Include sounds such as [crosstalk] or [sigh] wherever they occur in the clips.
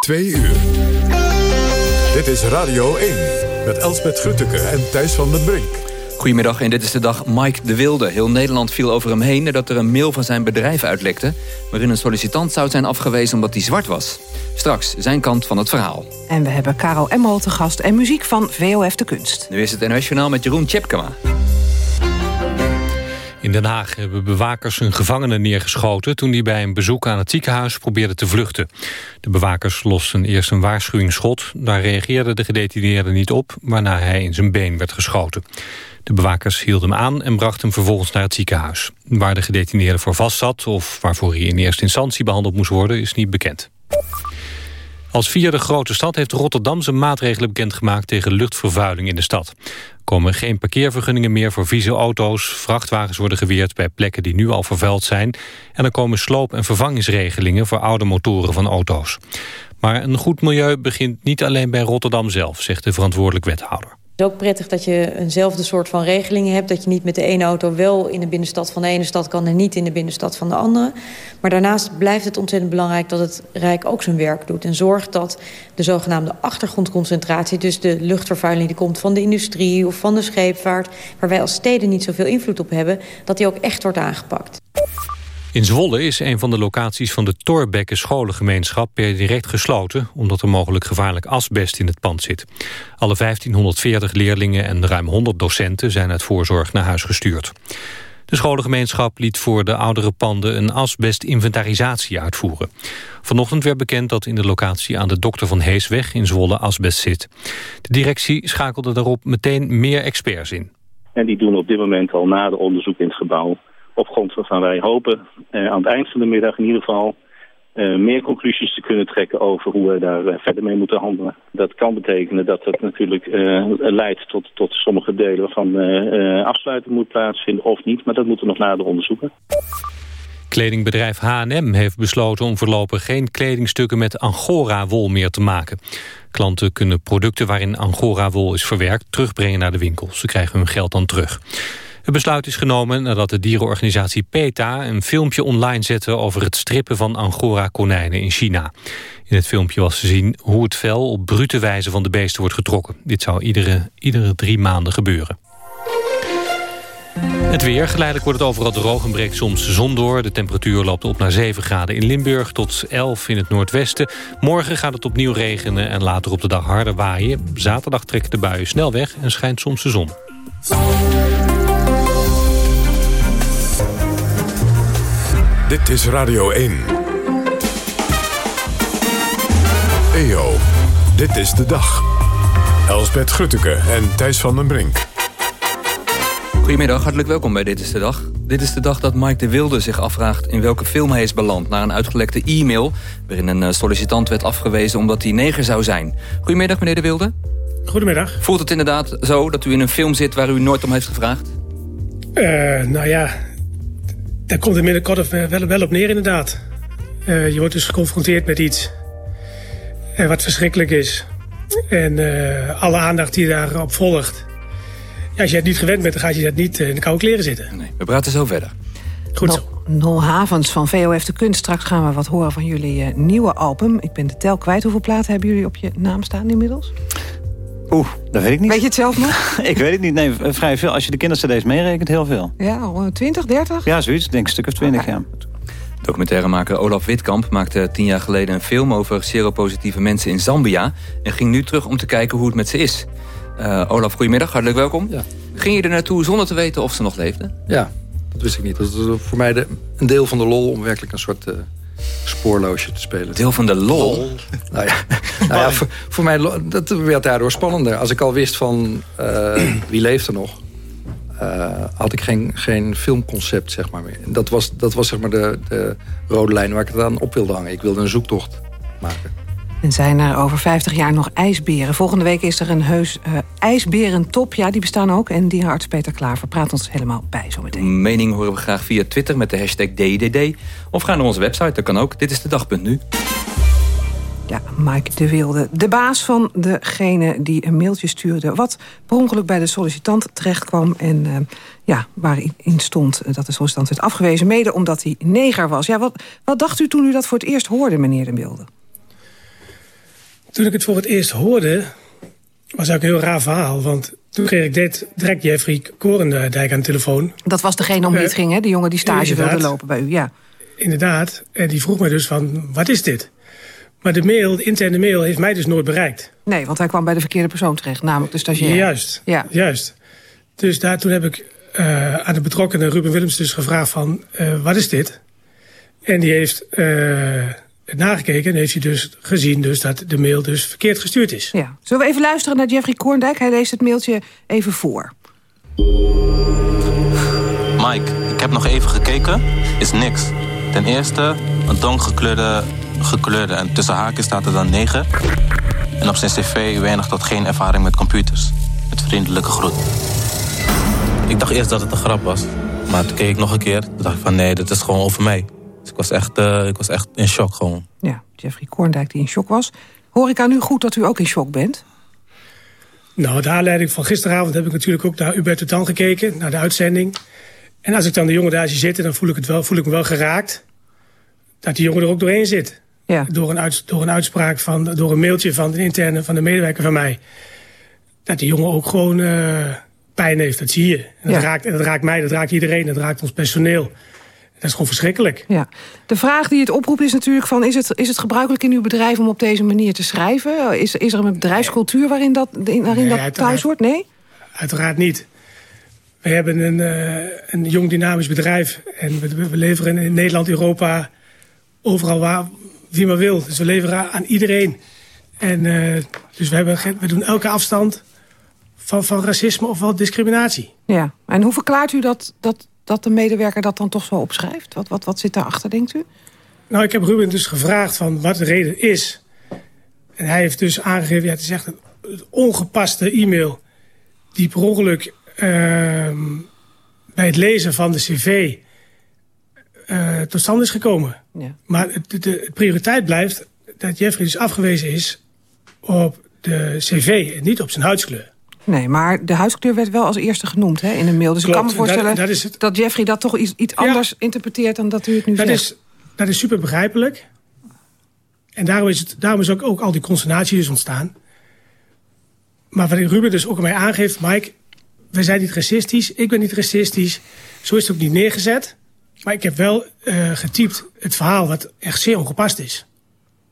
Twee uur. Dit is Radio 1 met Elsbeth Grutteke en Thijs van den Brink. Goedemiddag en dit is de dag Mike de Wilde. Heel Nederland viel over hem heen nadat er een mail van zijn bedrijf uitlekte... waarin een sollicitant zou zijn afgewezen omdat hij zwart was. Straks zijn kant van het verhaal. En we hebben Karel Emmel te gast en muziek van VOF de Kunst. Nu is het NOS met Jeroen Tjepkema. In Den Haag hebben bewakers een gevangene neergeschoten... toen hij bij een bezoek aan het ziekenhuis probeerde te vluchten. De bewakers losten eerst een waarschuwingsschot. Daar reageerde de gedetineerde niet op... waarna hij in zijn been werd geschoten. De bewakers hielden hem aan en brachten hem vervolgens naar het ziekenhuis. Waar de gedetineerde voor vast zat... of waarvoor hij in eerste instantie behandeld moest worden... is niet bekend. Als vierde grote stad heeft Rotterdam zijn maatregelen bekendgemaakt tegen luchtvervuiling in de stad. Komen geen parkeervergunningen meer voor vieze auto's, vrachtwagens worden geweerd bij plekken die nu al vervuild zijn en er komen sloop- en vervangingsregelingen voor oude motoren van auto's. Maar een goed milieu begint niet alleen bij Rotterdam zelf, zegt de verantwoordelijk wethouder. Is ook prettig dat je eenzelfde soort van regelingen hebt. Dat je niet met de ene auto wel in de binnenstad van de ene stad kan... en niet in de binnenstad van de andere. Maar daarnaast blijft het ontzettend belangrijk dat het Rijk ook zijn werk doet. En zorgt dat de zogenaamde achtergrondconcentratie... dus de luchtvervuiling die komt van de industrie of van de scheepvaart... waar wij als steden niet zoveel invloed op hebben... dat die ook echt wordt aangepakt. In Zwolle is een van de locaties van de Torbekke scholengemeenschap per direct gesloten, omdat er mogelijk gevaarlijk asbest in het pand zit. Alle 1540 leerlingen en ruim 100 docenten zijn uit voorzorg naar huis gestuurd. De scholengemeenschap liet voor de oudere panden een asbestinventarisatie uitvoeren. Vanochtend werd bekend dat in de locatie aan de Dokter van Heesweg in Zwolle asbest zit. De directie schakelde daarop meteen meer experts in. En die doen op dit moment al nader onderzoek in het gebouw op grond waarvan wij hopen eh, aan het eind van de middag in ieder geval uh, meer conclusies te kunnen trekken over hoe we daar uh, verder mee moeten handelen. Dat kan betekenen dat het natuurlijk leidt tot, tot sommige delen van afsluiting moet plaatsvinden of niet, maar dat moeten we nog nader onderzoeken. Kledingbedrijf H&M heeft besloten om voorlopig geen kledingstukken met Angora-wol meer te maken. Klanten kunnen producten waarin Angora-wol is verwerkt terugbrengen naar de winkel. Ze krijgen hun geld dan terug. Het besluit is genomen nadat de dierenorganisatie PETA... een filmpje online zette over het strippen van Angora-konijnen in China. In het filmpje was te zien hoe het vel op brute wijze van de beesten wordt getrokken. Dit zou iedere, iedere drie maanden gebeuren. Het weer. Geleidelijk wordt het overal droog en breekt soms zon door. De temperatuur loopt op naar 7 graden in Limburg tot 11 in het noordwesten. Morgen gaat het opnieuw regenen en later op de dag harder waaien. Zaterdag trekken de buien snel weg en schijnt soms de zon. Dit is Radio 1. EO, dit is de dag. Elsbeth Grutteke en Thijs van den Brink. Goedemiddag, hartelijk welkom bij Dit is de Dag. Dit is de dag dat Mike de Wilde zich afvraagt in welke film hij is beland... na een uitgelekte e-mail waarin een eh, sollicitant werd afgewezen omdat hij neger zou zijn. Goedemiddag, meneer de Wilde. Goedemiddag. Voelt het inderdaad zo dat u in een film zit waar u nooit om heeft gevraagd? Uh, nou ja, daar komt het middenkort wel, wel op neer inderdaad. Uh, je wordt dus geconfronteerd met iets uh, wat verschrikkelijk is. En uh, alle aandacht die daarop volgt. Ja, als je het niet gewend bent, dan gaat je dat niet in de koude kleren zitten. Nee, we praten zo verder. Goed zo. Nol Havens van VOF de Kunst. Straks gaan we wat horen van jullie nieuwe album. Ik ben de tel kwijt. Hoeveel platen hebben jullie op je naam staan inmiddels? Oeh, dat weet ik niet. Weet je het zelf nog? [laughs] ik weet het niet. Nee, vrij veel. Als je de kindercd's meerekent, heel veel. Ja, 20, 30? Ja, zoiets. Ik denk een stuk of 20, ja. Documentairemaker Olaf Witkamp maakte tien jaar geleden een film over seropositieve mensen in Zambia. En ging nu terug om te kijken hoe het met ze is. Uh, Olaf, goedemiddag. Hartelijk welkom. Ja. Ging je er naartoe zonder te weten of ze nog leefden? Ja, dat wist ik niet. Dat was voor mij de, een deel van de lol om werkelijk een soort... Uh, spoorloosje te spelen. Deel van de lol? Nou ja, nou ja voor, voor, mij dat werd daardoor spannender. Als ik al wist van uh, [clears throat] wie leeft er nog... Uh, had ik geen, geen filmconcept, zeg maar. Meer. Dat was, dat was zeg maar de, de rode lijn waar ik het aan op wilde hangen. Ik wilde een zoektocht maken. En zijn er over 50 jaar nog ijsberen? Volgende week is er een heus uh, ijsberentop. Ja, die bestaan ook. En dierenarts Peter Klaver praat ons helemaal bij zometeen. Mening horen we graag via Twitter met de hashtag DDD. Of ga naar onze website, dat kan ook. Dit is de dag.nu. Ja, Mike de Wilde, de baas van degene die een mailtje stuurde... wat per ongeluk bij de sollicitant terechtkwam... en uh, ja, waarin stond dat de sollicitant werd afgewezen... mede omdat hij neger was. Ja, wat, wat dacht u toen u dat voor het eerst hoorde, meneer de Wilde? Toen ik het voor het eerst hoorde, was ook een heel raar verhaal. Want toen kreeg ik dit, direct Jeffrey Korendijk aan de telefoon. Dat was degene om wie het ging, hè? Die jongen die stage wilde lopen bij u, ja. Inderdaad. En die vroeg me dus van, wat is dit? Maar de mail, de interne mail, heeft mij dus nooit bereikt. Nee, want hij kwam bij de verkeerde persoon terecht, namelijk de stagiair. Juist, ja. juist. Dus daar, toen heb ik uh, aan de betrokkenen Ruben Willems dus gevraagd van, uh, wat is dit? En die heeft nagekeken en heeft hij dus gezien dus dat de mail dus verkeerd gestuurd is. Ja. Zullen we even luisteren naar Jeffrey Korndijk? Hij leest het mailtje even voor. Mike, ik heb nog even gekeken. Is niks. Ten eerste een donkgekleurde gekleurde en tussen haken staat er dan 9. En op zijn cv weinig tot geen ervaring met computers. Met vriendelijke groet. Ik dacht eerst dat het een grap was. Maar toen keek ik nog een keer. Toen dacht ik van nee, dit is gewoon over mij. Dus ik was echt, uh, ik was echt in shock gewoon. Ja, Jeffrey Korndijk die in shock was. Hoor ik aan u goed dat u ook in shock bent? Nou, de aanleiding van gisteravond heb ik natuurlijk ook naar Hubert Dan gekeken. Naar de uitzending. En als ik dan de jongen daar zie zitten, dan voel ik, het wel, voel ik me wel geraakt. Dat die jongen er ook doorheen zit. Ja. Door, een uit, door een uitspraak van, door een mailtje van de interne van de medewerker van mij. Dat die jongen ook gewoon uh, pijn heeft, dat zie je. En dat, raakt, en dat raakt mij, dat raakt iedereen, dat raakt ons personeel. Dat is gewoon verschrikkelijk. Ja. De vraag die het oproept is natuurlijk van... Is het, is het gebruikelijk in uw bedrijf om op deze manier te schrijven? Is, is er een bedrijfscultuur waarin dat, waarin nee, dat thuis hoort? Nee? Uiteraard niet. We hebben een, uh, een jong dynamisch bedrijf. En we, we leveren in Nederland, Europa... overal waar, wie maar wil. Dus we leveren aan iedereen. En uh, dus we, hebben, we doen elke afstand van, van racisme of wel discriminatie. Ja, en hoe verklaart u dat, dat, dat de medewerker dat dan toch zo opschrijft? Wat, wat, wat zit daarachter, denkt u? Nou, ik heb Ruben dus gevraagd van wat de reden is. En hij heeft dus aangegeven, ja, het is echt een ongepaste e-mail... die per ongeluk uh, bij het lezen van de cv uh, tot stand is gekomen. Ja. Maar de, de, prioriteit blijft dat Jeffrey dus afgewezen is op de cv en niet op zijn huidskleur. Nee, maar de huidskleur werd wel als eerste genoemd hè, in een mail. Dus ik kan me voorstellen dat, dat, Jeffrey dat toch iets, iets anders interpreteert dan dat u het nu dat zegt. Is, dat is super begrijpelijk. En daarom is, het, daarom is ook, ook al die consternatie dus ontstaan. Maar wat Ruben dus ook aan mij aangeeft... Mike, wij zijn niet racistisch, ik ben niet racistisch. Zo is het ook niet neergezet. Maar ik heb wel uh, getypt het verhaal wat echt zeer ongepast is.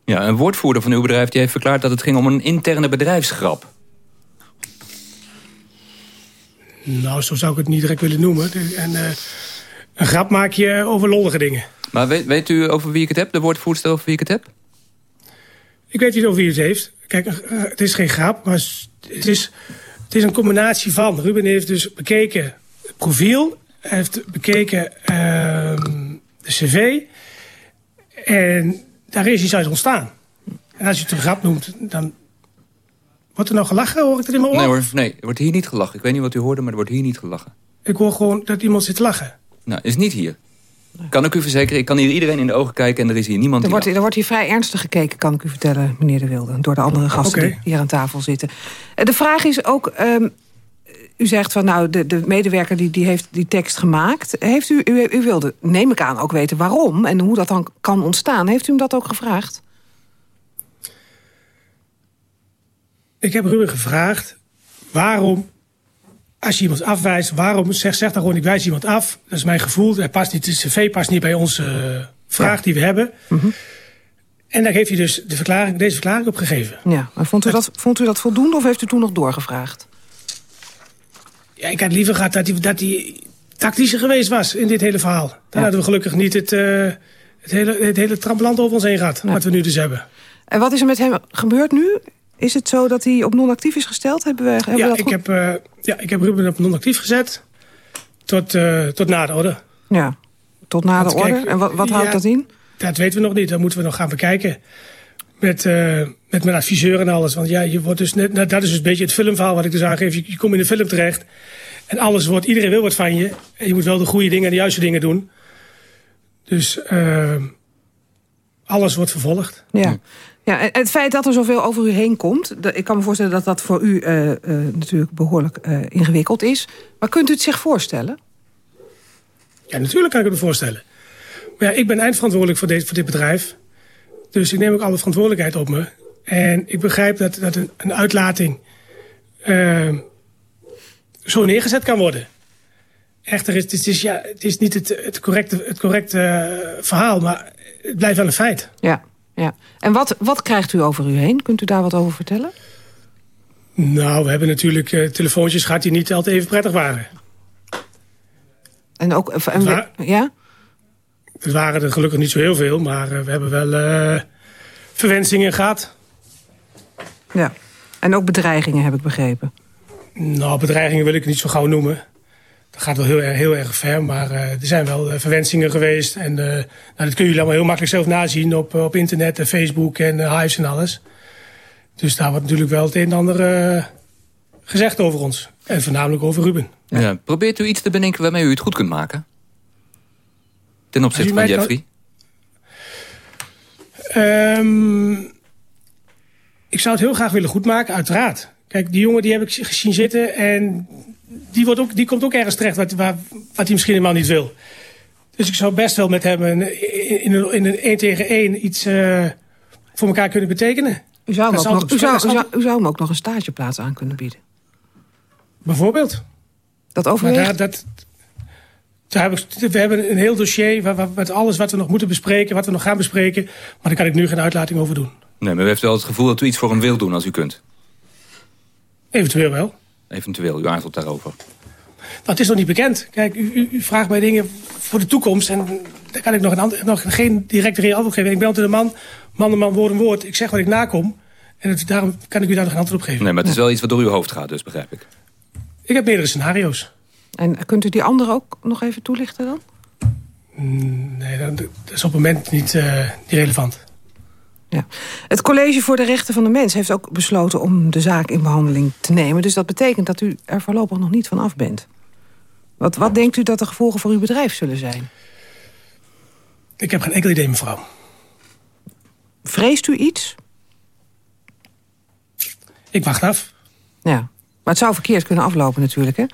Ja, een woordvoerder van uw bedrijf die heeft verklaard dat het ging om een interne bedrijfsgrap. Nou, zo zou ik het niet direct willen noemen. En, uh, een grap maak je over lollige dingen. Maar weet, weet, u over wie ik het heb, de woordvoerster over wie ik het heb? Ik weet niet over wie het heeft. Kijk, uh, het is geen grap, maar het is, het is een combinatie van. Ruben heeft dus bekeken het profiel heeft bekeken uh, de cv. En daar is iets uit ontstaan. En als je het een grap noemt, dan... Wordt er nou gelachen? Hoor ik het in mijn oor? Nee hoor, nee, er wordt hier niet gelachen. Ik weet niet wat u hoorde, maar er wordt hier niet gelachen. Ik hoor gewoon dat iemand zit te lachen. Nou, is niet hier. Kan ik u verzekeren, ik kan hier iedereen in de ogen kijken... en er is hier niemand er wordt, Er wordt hier vrij ernstig gekeken, kan ik u vertellen, meneer De Wilde... door de andere gasten die hier aan tafel zitten. Eh, de vraag is ook, um, u zegt van nou, de, de medewerker die, die heeft die tekst gemaakt. Heeft u, u, u wilde, neem ik aan, ook weten waarom en hoe dat dan kan ontstaan. Heeft u hem dat ook gevraagd? Ik heb Ruben gevraagd waarom, als je iemand afwijst, waarom zeg, zeg dan gewoon ik wijs iemand af. Dat is mijn gevoel, hij past niet, de cv past niet bij onze uh, vraag die we hebben. Mm -hmm. En daar heeft hij dus de verklaring, deze verklaring op gegeven. Ja, maar vond u, dat, vond u dat voldoende of heeft u toen nog doorgevraagd? Ja, ik had liever gehad dat hij, dat hij tactischer geweest was in dit hele verhaal. Dan ja. hadden we gelukkig niet het, uh, het, hele, het hele over ons heen gehad. Ja. Wat we nu dus hebben. En wat is er met hem gebeurd nu? Is het zo dat hij op non-actief is gesteld? Hebben we, hebben ja, we dat ik heb, uh, ja, ik heb Ruben op non-actief gezet. Tot, uh, tot na de orde. Ja, tot na de orde. Kijk, en wat, wat houdt ja, dat in? Dat weten we nog niet. Dat moeten we nog gaan bekijken. Met, uh, met mijn adviseur en alles. Want ja, je wordt dus net, dat is dus een beetje het filmverhaal wat ik dus aangeef. Je, je komt in de film terecht. En alles wordt, iedereen wil wat van je. En je moet wel de goede dingen en de juiste dingen doen. Dus uh, alles wordt vervolgd. Ja. Ja, het feit dat er zoveel over u heen komt... ik kan me voorstellen dat dat voor u uh, uh, natuurlijk behoorlijk uh, ingewikkeld is. Maar kunt u het zich voorstellen? Ja, natuurlijk kan ik het me voorstellen. Maar ja, ik ben eindverantwoordelijk voor, deze, voor dit bedrijf. Dus ik neem ook alle verantwoordelijkheid op me. En ik begrijp dat, dat een, een uitlating zo neergezet kan worden. Echter, is, het, is, ja, het is niet het, het correcte, het correcte verhaal, maar het blijft wel een feit. Ja, ja. En wat, wat krijgt u over u heen? Kunt u daar wat over vertellen? Nou, we hebben natuurlijk uh, telefoontjes gehad die niet altijd even prettig waren. En ook... En, wa ja? Het waren er gelukkig niet zo heel veel, maar uh, we hebben wel uh, verwensingen gehad. Ja, en ook bedreigingen heb ik begrepen. Nou, bedreigingen wil ik niet zo gauw noemen. Dat gaat wel heel erg, heel erg ver, maar uh, er zijn wel verwensingen geweest. En nou, dat kun je allemaal heel makkelijk zelf nazien op, op internet en Facebook en Hives en alles. Dus daar wordt natuurlijk wel het een en ander gezegd over ons. En voornamelijk over Ruben. Ja. probeert u iets te bedenken waarmee u het goed kunt maken? Ten opzichte van Jeffrey? Um, ik zou het heel graag willen goedmaken, uiteraard. Kijk, die jongen die heb ik gezien zitten en die, wordt ook, die komt ook ergens terecht wat, wat, wat hij misschien helemaal niet wil. Dus ik zou best wel met hem in, in, een, in een 1 tegen 1 iets uh, voor elkaar kunnen betekenen. U zou, hem ook, nog, u, zou, u, zou, u zou hem ook nog een stageplaats aan kunnen bieden. Bijvoorbeeld. Dat overweegt? Maar daar, dat, daar heb ik, we hebben een heel dossier met alles wat we nog moeten bespreken, wat we nog gaan bespreken. Maar daar kan ik nu geen uitlating over doen. Nee, maar u heeft wel het gevoel dat u iets voor hem wil doen als u kunt? Eventueel wel. Eventueel, u aarzelt daarover. Nou, het is nog niet bekend. Kijk, u, u, u, vraagt mij dingen voor de toekomst. En daar kan ik nog, een nog geen directe antwoord geven. Ik ben altijd een man, man en man, woord en woord. Ik zeg wat ik nakom. En het, daarom kan ik u daar nog een antwoord op geven. Nee, maar het is wel iets wat door uw hoofd gaat, dus begrijp ik. Ik heb meerdere scenario's. En kunt u die andere ook nog even toelichten dan? Nee, dat is op het moment niet, uh, niet relevant. Ja. Het College voor de Rechten van de Mens heeft ook besloten om de zaak in behandeling te nemen. Dus dat betekent dat u er voorlopig nog niet van af bent. Wat, wat denkt u dat de gevolgen voor uw bedrijf zullen zijn? Ik heb geen enkel idee, mevrouw. Vreest u iets? Ik wacht af. Ja, maar het zou verkeerd kunnen aflopen natuurlijk, hè?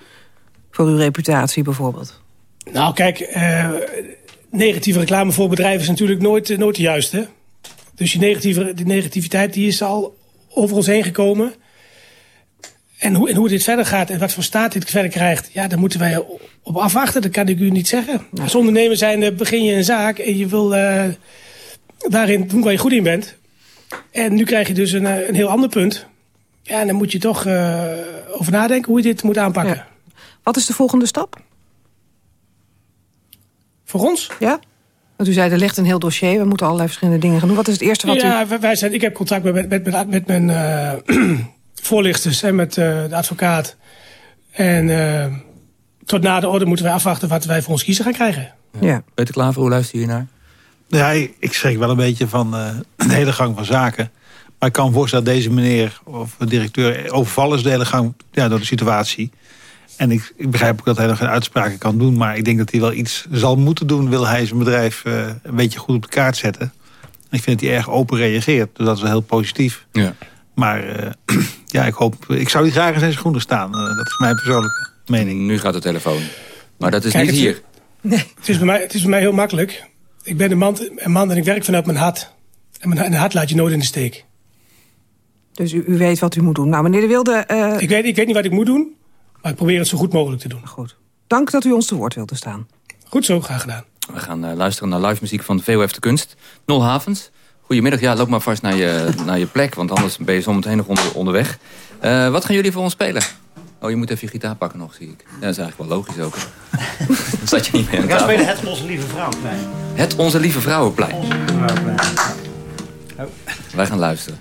Voor uw reputatie bijvoorbeeld. Nou, kijk, uh, negatieve reclame voor bedrijven is natuurlijk nooit, nooit de juiste. Dus die, negatieve, die negativiteit die is al over ons heen gekomen. En hoe, en hoe dit verder gaat en wat voor staat dit verder krijgt... ja, daar moeten wij op afwachten, dat kan ik u niet zeggen. Als ondernemer zijn begin je een zaak en je wil uh, daarin doen waar je goed in bent. En nu krijg je dus een, een heel ander punt. Ja, en dan moet je toch uh, over nadenken hoe je dit moet aanpakken. Ja. Wat is de volgende stap? Voor ons? Ja. Want u zei, er ligt een heel dossier. We moeten allerlei verschillende dingen gaan doen. Wat is het eerste wat ja, u... wij zijn, ik heb contact met, met, met, met mijn uh, [clears throat] voorlichters en met uh, de advocaat. En uh, tot na de orde moeten wij afwachten wat wij voor ons kiezen gaan krijgen. Ja. ja. Peter Klaver, hoe luister je naar? Ja, ik schrik wel een beetje van [clears throat] de hele gang van zaken. Maar ik kan voorstellen dat deze meneer of de directeur overvallen is de hele gang ja, door de situatie. En ik, ik, begrijp ook dat hij nog geen uitspraken kan doen. Maar ik denk dat hij wel iets zal moeten doen... wil hij zijn bedrijf uh, een beetje goed op de kaart zetten. En ik vind dat hij erg open reageert. Dus dat is wel heel positief. Ja. Maar uh, [clears throat] ja, ik hoop... Ik zou niet graag in zijn schoenen staan. Uh, dat is mijn persoonlijke mening. Nu gaat de telefoon. Maar dat is Kijk, niet hier. Nee. Het, is bij mij, het is bij mij heel makkelijk. Ik ben een man, een man en ik werk vanuit mijn hart. En mijn hart laat je nooit in de steek. Dus u, u weet wat u moet doen. Nou, meneer De Wilde... Uh... Ik, weet, ik weet niet wat ik moet doen. Maar ik probeer het zo goed mogelijk te doen. Goed. Dank dat u ons te woord wilde staan. Goed zo, graag gedaan. We gaan uh, luisteren naar live muziek van VOF de Kunst. Nol Havens. Goedemiddag. Ja, loop maar vast naar je, [laughs] naar je plek, want anders ben je zometeen nog onder, onderweg. Uh, wat gaan jullie voor ons spelen? Oh, je moet even je gitaar pakken nog, zie ik. Ja, dat is eigenlijk wel logisch ook. [laughs] Dan zat je niet meer We gaan spelen Het Onze Lieve Vrouwenplein. Het Onze Lieve Vrouwenplein. Onze Lieve Vrouwenplein. Oh. Wij gaan luisteren.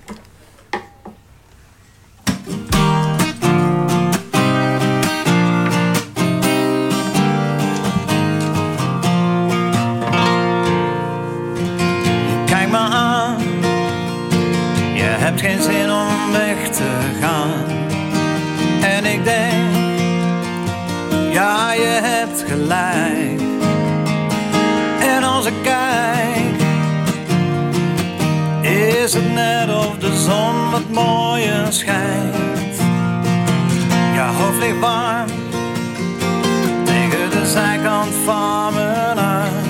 En als ik kijk, is het net of de zon wat mooier schijnt. Ja, hoofd ligt warm tegen de zijkant van mijn arm.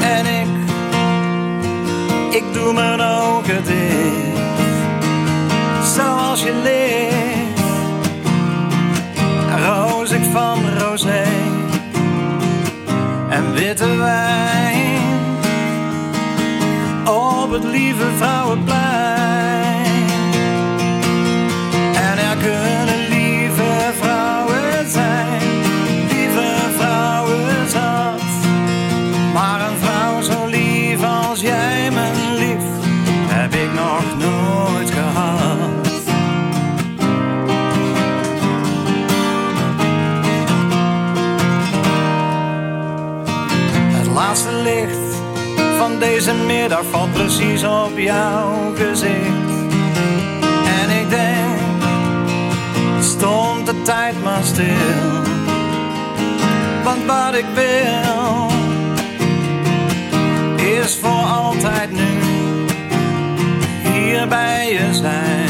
En ik, ik doe mijn ogen dicht witte wijn op het lieve vrouwenplein. Van deze middag valt precies op jouw gezicht. En ik denk, stond de tijd maar stil. Want wat ik wil, is voor altijd nu hier bij je zijn.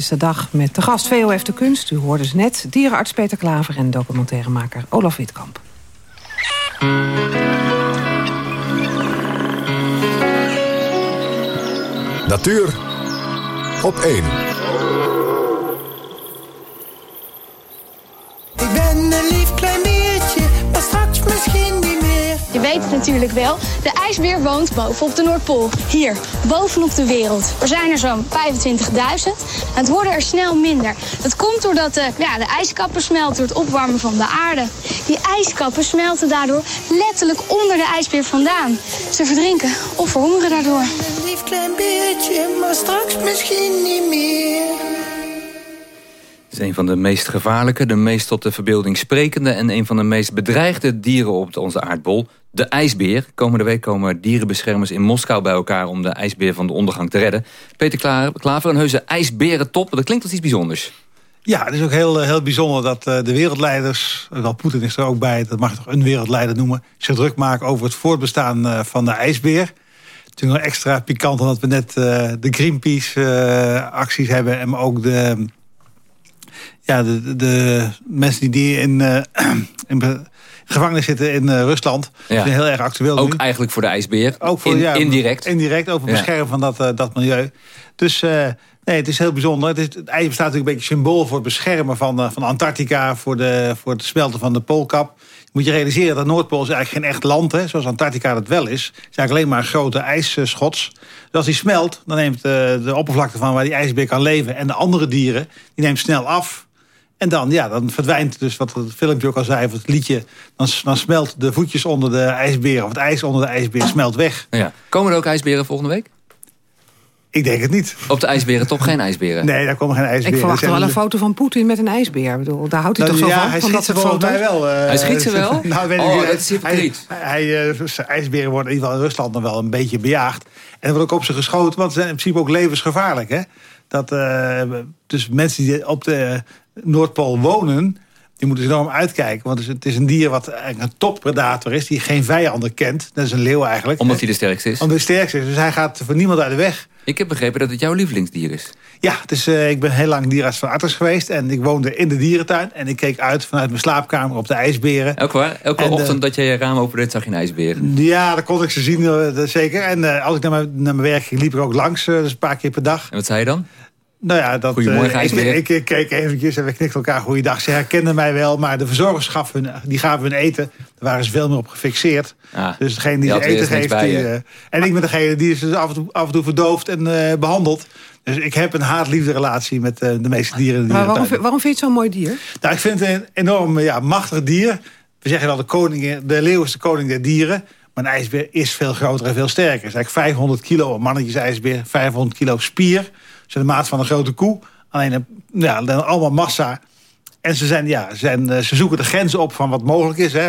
Is de Dag met de gast VOF de Kunst. U hoorde ze net, dierenarts Peter Klaver en documentairemaker Olaf Witkamp. Natuur op 1. Ik ben een lief klein beertje, maar straks misschien niet meer. Je weet het natuurlijk wel, de ijsbeer woont bovenop de Noordpool. Hier, bovenop de wereld. Er zijn er zo'n 25.000 en het worden er snel minder. Dat komt doordat de, ja, de ijskappen smelten door het opwarmen van de aarde. Die ijskappen smelten daardoor letterlijk onder de ijsbeer vandaan. Ze verdrinken of verhongeren daardoor. Een lief klein beertje, maar straks misschien niet meer. Een van de meest gevaarlijke, de meest tot de verbeelding sprekende... en een van de meest bedreigde dieren op onze aardbol, de ijsbeer. Komende week komen dierenbeschermers in Moskou bij elkaar... om de ijsbeer van de ondergang te redden. Peter Kla- Klaver, een heuse ijsberentop. Dat klinkt als iets bijzonders. Ja, het is ook heel, eh, heel bijzonder dat eh, de wereldleiders... wel Poetin is er ook bij, dat mag je toch een wereldleider noemen... zich druk maken over het voortbestaan eh, van de ijsbeer. Natuurlijk nog extra pikant omdat we net eh, de Greenpeace-acties hebben... en ook de, ja, de, de, mensen die, in, eh, [clears throat] in gevangenis zitten in eh, Rusland. Ja. Dat is heel erg actueel Ook nu. eigenlijk voor de ijsbeer. Ook voor, In- ja, indirect. Indirect, over Ja. beschermen van dat, eh, dat milieu. Dus nee, het is heel bijzonder. Het, is, het ijs bestaat natuurlijk een beetje symbool voor het beschermen van, van Antarctica... Voor, de, voor het smelten van de poolkap. Moet je realiseren dat Noordpool is eigenlijk geen echt land, hè, zoals Antarctica dat wel is. Het is eigenlijk alleen maar grote ijsschots. Dus als die smelt, dan neemt eh, de oppervlakte van waar die ijsbeer kan leven... en de andere dieren, die neemt snel af... En dan, ja, dan verdwijnt dus wat het filmpje ook al zei, of het liedje... dan, dan smelt de voetjes onder de ijsbeer... of het ijs onder de ijsbeer smelt weg. Ja. Komen er ook ijsberen volgende week? Ik denk het niet. Op de ijsberentop geen ijsberen? Nee, daar komen geen ijsberen. Ik verwacht wel een de- foto van Poetin met een ijsbeer. Bedoel, daar houdt hij Nou, toch zo ja, van? hij schiet ze volgens mij wel. eh, Hij schiet ze wel? [laughs] nou, weet ik Oh, niet. dat is hypocriet. Hij, hij, eh, ijsberen worden in ieder geval in Rusland nog wel een beetje bejaagd. En er wordt ook op ze geschoten, want ze zijn in principe ook levensgevaarlijk. Hè? Dat, eh, dus mensen die op de Noordpool wonen... die moeten enorm uitkijken. Want het is, een dier wat eigenlijk een toppredator is... die geen vijanden kent. Dat is een leeuw eigenlijk. Omdat hij de sterkste is. Omdat hij sterk is. Dus hij gaat voor niemand uit de weg. Ik heb begrepen dat het jouw lievelingsdier is. Ja, dus, uh, ik ben heel lang dierarts van Artes geweest. En ik woonde in de dierentuin. En ik keek uit vanuit mijn slaapkamer op de ijsberen. Elke, waar? Elke En, ochtend eh, dat je je raam opende, zag je een ijsbeer. Ja, dat kon ik ze zien, eh, zeker. En eh, als ik naar mijn, naar mijn werk ging, liep ik ook langs. eh, dus een paar keer per dag. En wat zei je dan? Nou ja, dat, Goedemorgen, eh, ijsbeer. ik, ik, ik keek eventjes en we knikten elkaar goeiedag. Ze herkenden mij wel, maar de verzorgers gaf hun, die gaven hun eten. Daar waren ze veel meer op gefixeerd. Ah, dus degene die je ze eten geeft... Die, je. eh, en ik ben degene die ze af en toe, af en toe verdoofd en eh, behandeld. Dus ik heb een haat-liefde relatie met eh, de meeste dieren. de Maar waarom, waarom vind je het zo'n mooi dier? Nou, ik vind het een enorm ja, machtig dier. We zeggen wel, de, koning, de leeuw is de koning der dieren. Maar een ijsbeer is veel groter en veel sterker. Het is eigenlijk 500 kilo, een mannetjesijsbeer. 500 kilo spier. Ze zijn de maat van een grote koe. Alleen, een- ja, dan allemaal massa. En ze, zijn, ja, ze, zijn, eh, ze zoeken de grenzen op van wat mogelijk is. Hè.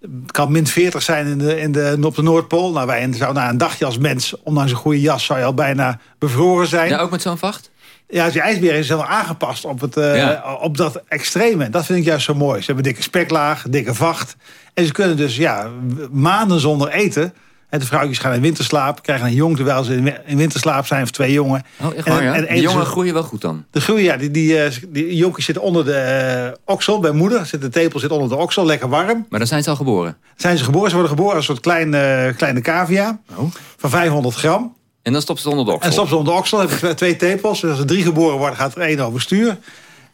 Het kan min 40 zijn in de, in de, op de Noordpool. Nou, wij zouden na een dagje als mens, ondanks een goede jas... zou je al bijna bevroren zijn. Ja, ook met zo'n vacht? Ja, die ijsbeer is helemaal aangepast op, het, eh, Ja. op dat extreme. Dat vind ik juist zo mooi. Ze hebben dikke speklaag, dikke vacht. En ze kunnen dus ja, maanden zonder eten. En de vrouwtjes gaan in winterslaap, krijgen een jong terwijl ze in wi- in winterslaap zijn, of twee jongen. Oh, echt waar, ja? En, eten jongen groeien wel goed dan. de groeien, ja, die, die, eh, die jonkjes zitten onder de eh, oksel bij moeder. Zit, de tepel zit onder de oksel, lekker warm. Maar dan zijn ze al geboren. Zijn ze geboren, ze worden geboren als een soort klein, eh, kleine cavia. Van 500 gram. En dan stoppen ze onder de oksel. En stopt ze onder de oksel, hebben ze twee tepels. Dus als er drie geboren worden, gaat er één overstuur.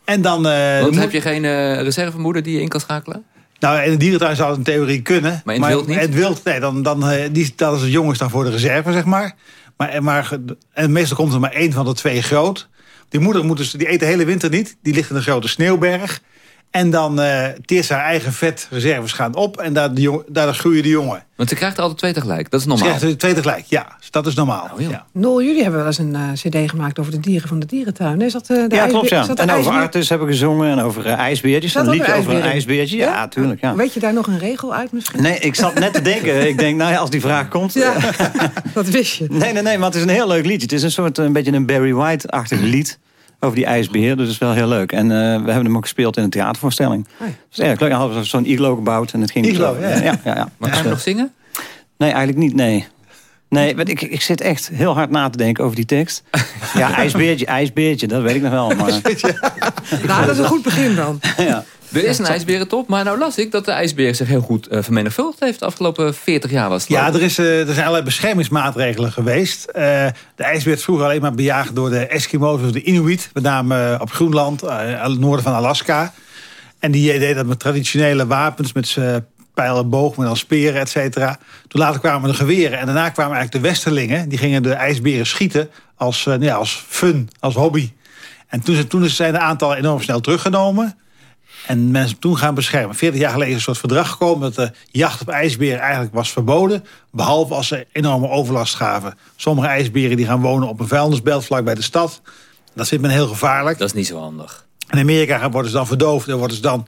En dan... Want moet- heb je geen reservemoeder die je in kan schakelen? Nou, in de dierentuin zou het in theorie kunnen. Maar in het wild niet? Het wild, nee, dan, dan, eh, die, dat is het jongens dan voor de reserve, zeg maar. maar, en, maar en meestal komt er maar één van de twee groot. Die moeder moet dus, die eet de hele winter niet. Die ligt in een grote sneeuwberg. En dan eh teert ze haar eigen vetreserves gaan op. En daar, de jong, daar groeien de jongen. Want ze krijgt er altijd twee tegelijk. Dat is Ze normaal. krijgt er twee tegelijk, ja. Dus dat is normaal. Oh, ja. Nol, jullie hebben wel eens een eh, cd gemaakt over de dieren van de dierentuin. Is dat, eh, de Ja, klopt, ja. is dat de En over Artis heb ik gezongen en over ijsbeertjes. Staat Een liedje een over een ijsbeertje. Ja, tuurlijk, ja. Weet je daar nog een regel uit misschien? Nee, ik zat net te denken. [laughs] Ik denk, nou ja, als die vraag komt... Ja, [laughs] dat wist je. Nee, nee, nee, maar het is een heel leuk liedje. Het is een soort, een beetje een Barry White-achtig lied over die ijsbeer. Dus dat is wel heel leuk. En eh, we hebben hem ook gespeeld in een theatervoorstelling. Oh ja. Dat is erg leuk. Hij had zo'n iglo gebouwd en het ging... Iglo, ja. ja, ja, ja. Maar kan je nog zingen? Nee, eigenlijk niet, nee. Nee, want ik, ik zit echt heel hard na te denken over die tekst. Ja, ijsbeertje, ijsbeertje, dat weet ik nog wel. Maar, [laughs] Nou, dat is een goed begin dan. ja. Er is een ijsberentop, maar nou las ik dat de ijsbeer zich heel goed eh, vermenigvuldigd heeft. De afgelopen 40 jaar was het. Ja, er, is, eh, er zijn allerlei beschermingsmaatregelen geweest. Eh, de ijs werd vroeger alleen maar bejaagd door de Eskimo's of de Inuit. Met name op Groenland, het noorden van Alaska. En die deden dat met traditionele wapens, met pijlen, boog, met dan speren, et cetera. Toen later kwamen de geweren. En daarna kwamen eigenlijk de westerlingen. Die gingen de ijsberen schieten als, nou ja, als fun, als hobby. En toen, toen zijn de aantallen enorm snel teruggenomen. En mensen toen gaan beschermen. 40 jaar geleden is een soort verdrag gekomen... dat de jacht op ijsberen eigenlijk was verboden. Behalve als ze enorme overlast gaven. Sommige ijsberen die gaan wonen op een vuilnisbelt vlak bij de stad. Dat vindt men heel gevaarlijk. Dat is niet zo handig. In Amerika worden ze dan verdoofd. En worden ze dan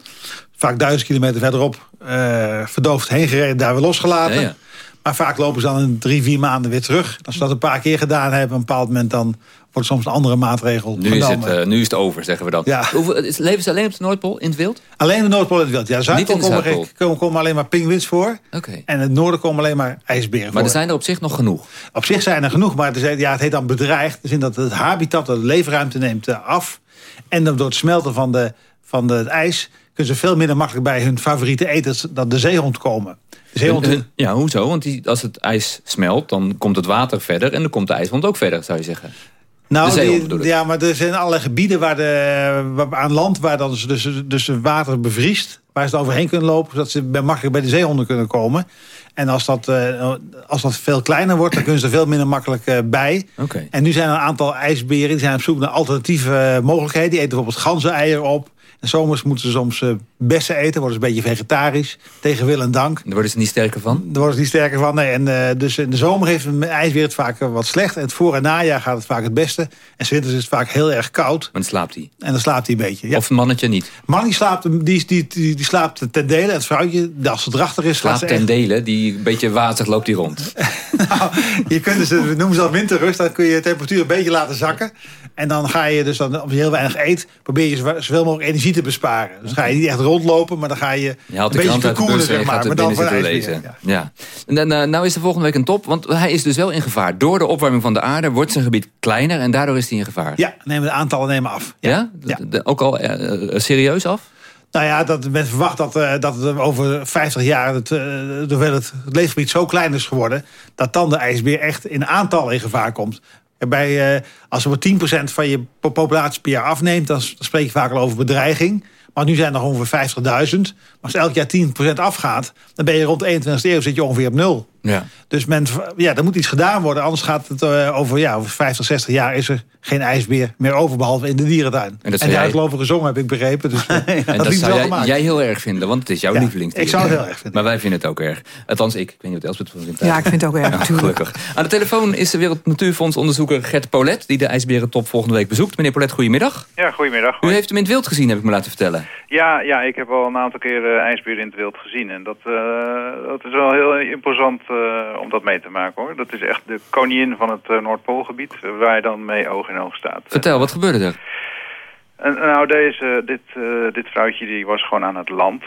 vaak duizend kilometer verderop eh, verdoofd heen gereden. Daar weer losgelaten. Ja, ja. Maar vaak lopen ze dan in drie, vier maanden weer terug. Als ze dat een paar keer gedaan hebben... op een bepaald moment dan wordt soms een andere maatregel Nu is, het, eh, nu is het over, zeggen we dan. Ja. Leven ze alleen op de Noordpool, in het wild? Alleen de Noordpool en het wild. Ja, Zuidpool in komen, komen, komen alleen maar pinguïns voor. Oké. En in het noorden komen alleen maar ijsberen Maar voor. er zijn er op zich nog genoeg. Op zich zijn er genoeg, maar het, is, ja, het heet dan bedreigd. Dus in dat het habitat, de leefruimte neemt eh, af. En dan door het smelten van, de, van de, het ijs... kunnen ze veel minder makkelijk bij hun favoriete eters... dan de zeehond komen. De zeehond, Hun- hun- ja, hoezo? Want die, als het ijs smelt, dan komt het water verder... en dan komt de ijswand ook verder, zou je zeggen. Nou, die- ja, maar er zijn allerlei gebieden waar de, waar, aan land... waar dan dus, dus, dus het water bevriest, waar ze er overheen kunnen lopen... zodat ze bij- makkelijk bij de zeehonden kunnen komen. En als dat, eh, als dat veel kleiner wordt, dan kunnen ze er veel minder makkelijk eh, bij. Oké. En nu zijn er een aantal ijsberen die zijn op zoek naar alternatieve eh, mogelijkheden. Die eten bijvoorbeeld ganzeneieren op. En zomers moeten ze soms eh, bessen eten, worden ze een beetje vegetarisch. Tegen wil en dank. Daar worden ze niet sterker van. Daar worden ze niet sterker van. Nee, en, eh, dus in de zomer heeft een ijsbeer het vaak eh, wat slecht. En het voor- en najaar gaat het vaak het beste. En winters is het vaak heel erg koud. Maar dan slaapt hij. En dan slaapt hij een beetje. Ja. Of een mannetje niet. Man die slaapt, die, die, die, die slaapt ten dele. Het vrouwtje, als het erachter is... Slaapt ze ten echt- dele, die een beetje wazig loopt die rond. [laughs] nou, je kunt dus, we noemen ze dat winterrust. Dan kun je de temperatuur een beetje laten zakken. En dan ga je dus, dan, als je heel weinig eet... probeer je zoveel mogelijk energie te besparen. Dus ga je niet echt rondlopen, maar dan ga je, Je een de beetje krant uit de cocoonen, bus en zeg maar. Maar dan lezen. Ja. Ja. En dan, eh, nou is er volgende week een top, want hij is dus wel in gevaar. Door de opwarming van de aarde wordt zijn gebied kleiner... en daardoor is hij in gevaar. Ja, nemen de aantallen nemen af. Ja? De- de- ook al eh, eh, serieus af? Nou ja, dat men verwacht dat, eh, dat over 50 jaar het, terwijl het, leefgebied zo klein is geworden... dat dan de ijsbeer echt in aantallen in gevaar komt. Bij, eh, als maar 10% van je po- populatie per jaar afneemt... dan spreek je vaak al over bedreiging. Maar nu zijn er ongeveer 50.000. Maar als elk jaar 10% afgaat... dan ben je rond de 21e eeuw zit je ongeveer op nul. Ja. Dus men, ja, er moet iets gedaan worden. Anders gaat het eh, over, ja, over 50, 60 jaar... is er geen ijsbeer meer over, behalve in de dierentuin. En, dat daar jij- gezongen, heb ik begrepen. Dus, [laughs] eh, En dat zou jij, gemaakt. jij heel erg vinden, want het is jouw Ja, lievelings. ik zou het heel erg vinden. Maar wij vinden het ook erg. Althans, ik. Ik weet niet wat Elspeth van vindt. Ja, ik vind het ook erg, natuurlijk. [laughs] Gelukkig. Aan de telefoon is de Wereld Natuurfonds onderzoeker Gert Polet... die de IJsberentop volgende week bezoekt. Meneer Polet, goedemiddag. Ja, goedemiddag. U heeft hem in het wild gezien, heb ik me laten vertellen. Ja, ja, ik heb al een aantal keer eh, ijsberen in het wild gezien. En dat, eh, dat is wel heel imposant eh, om dat mee te maken hoor. Dat is echt de koningin van het eh, Noordpoolgebied, eh, waar je dan mee oog in oog staat. Vertel, wat gebeurde er? En, nou, deze, dit, dit vrouwtje die was gewoon aan het land.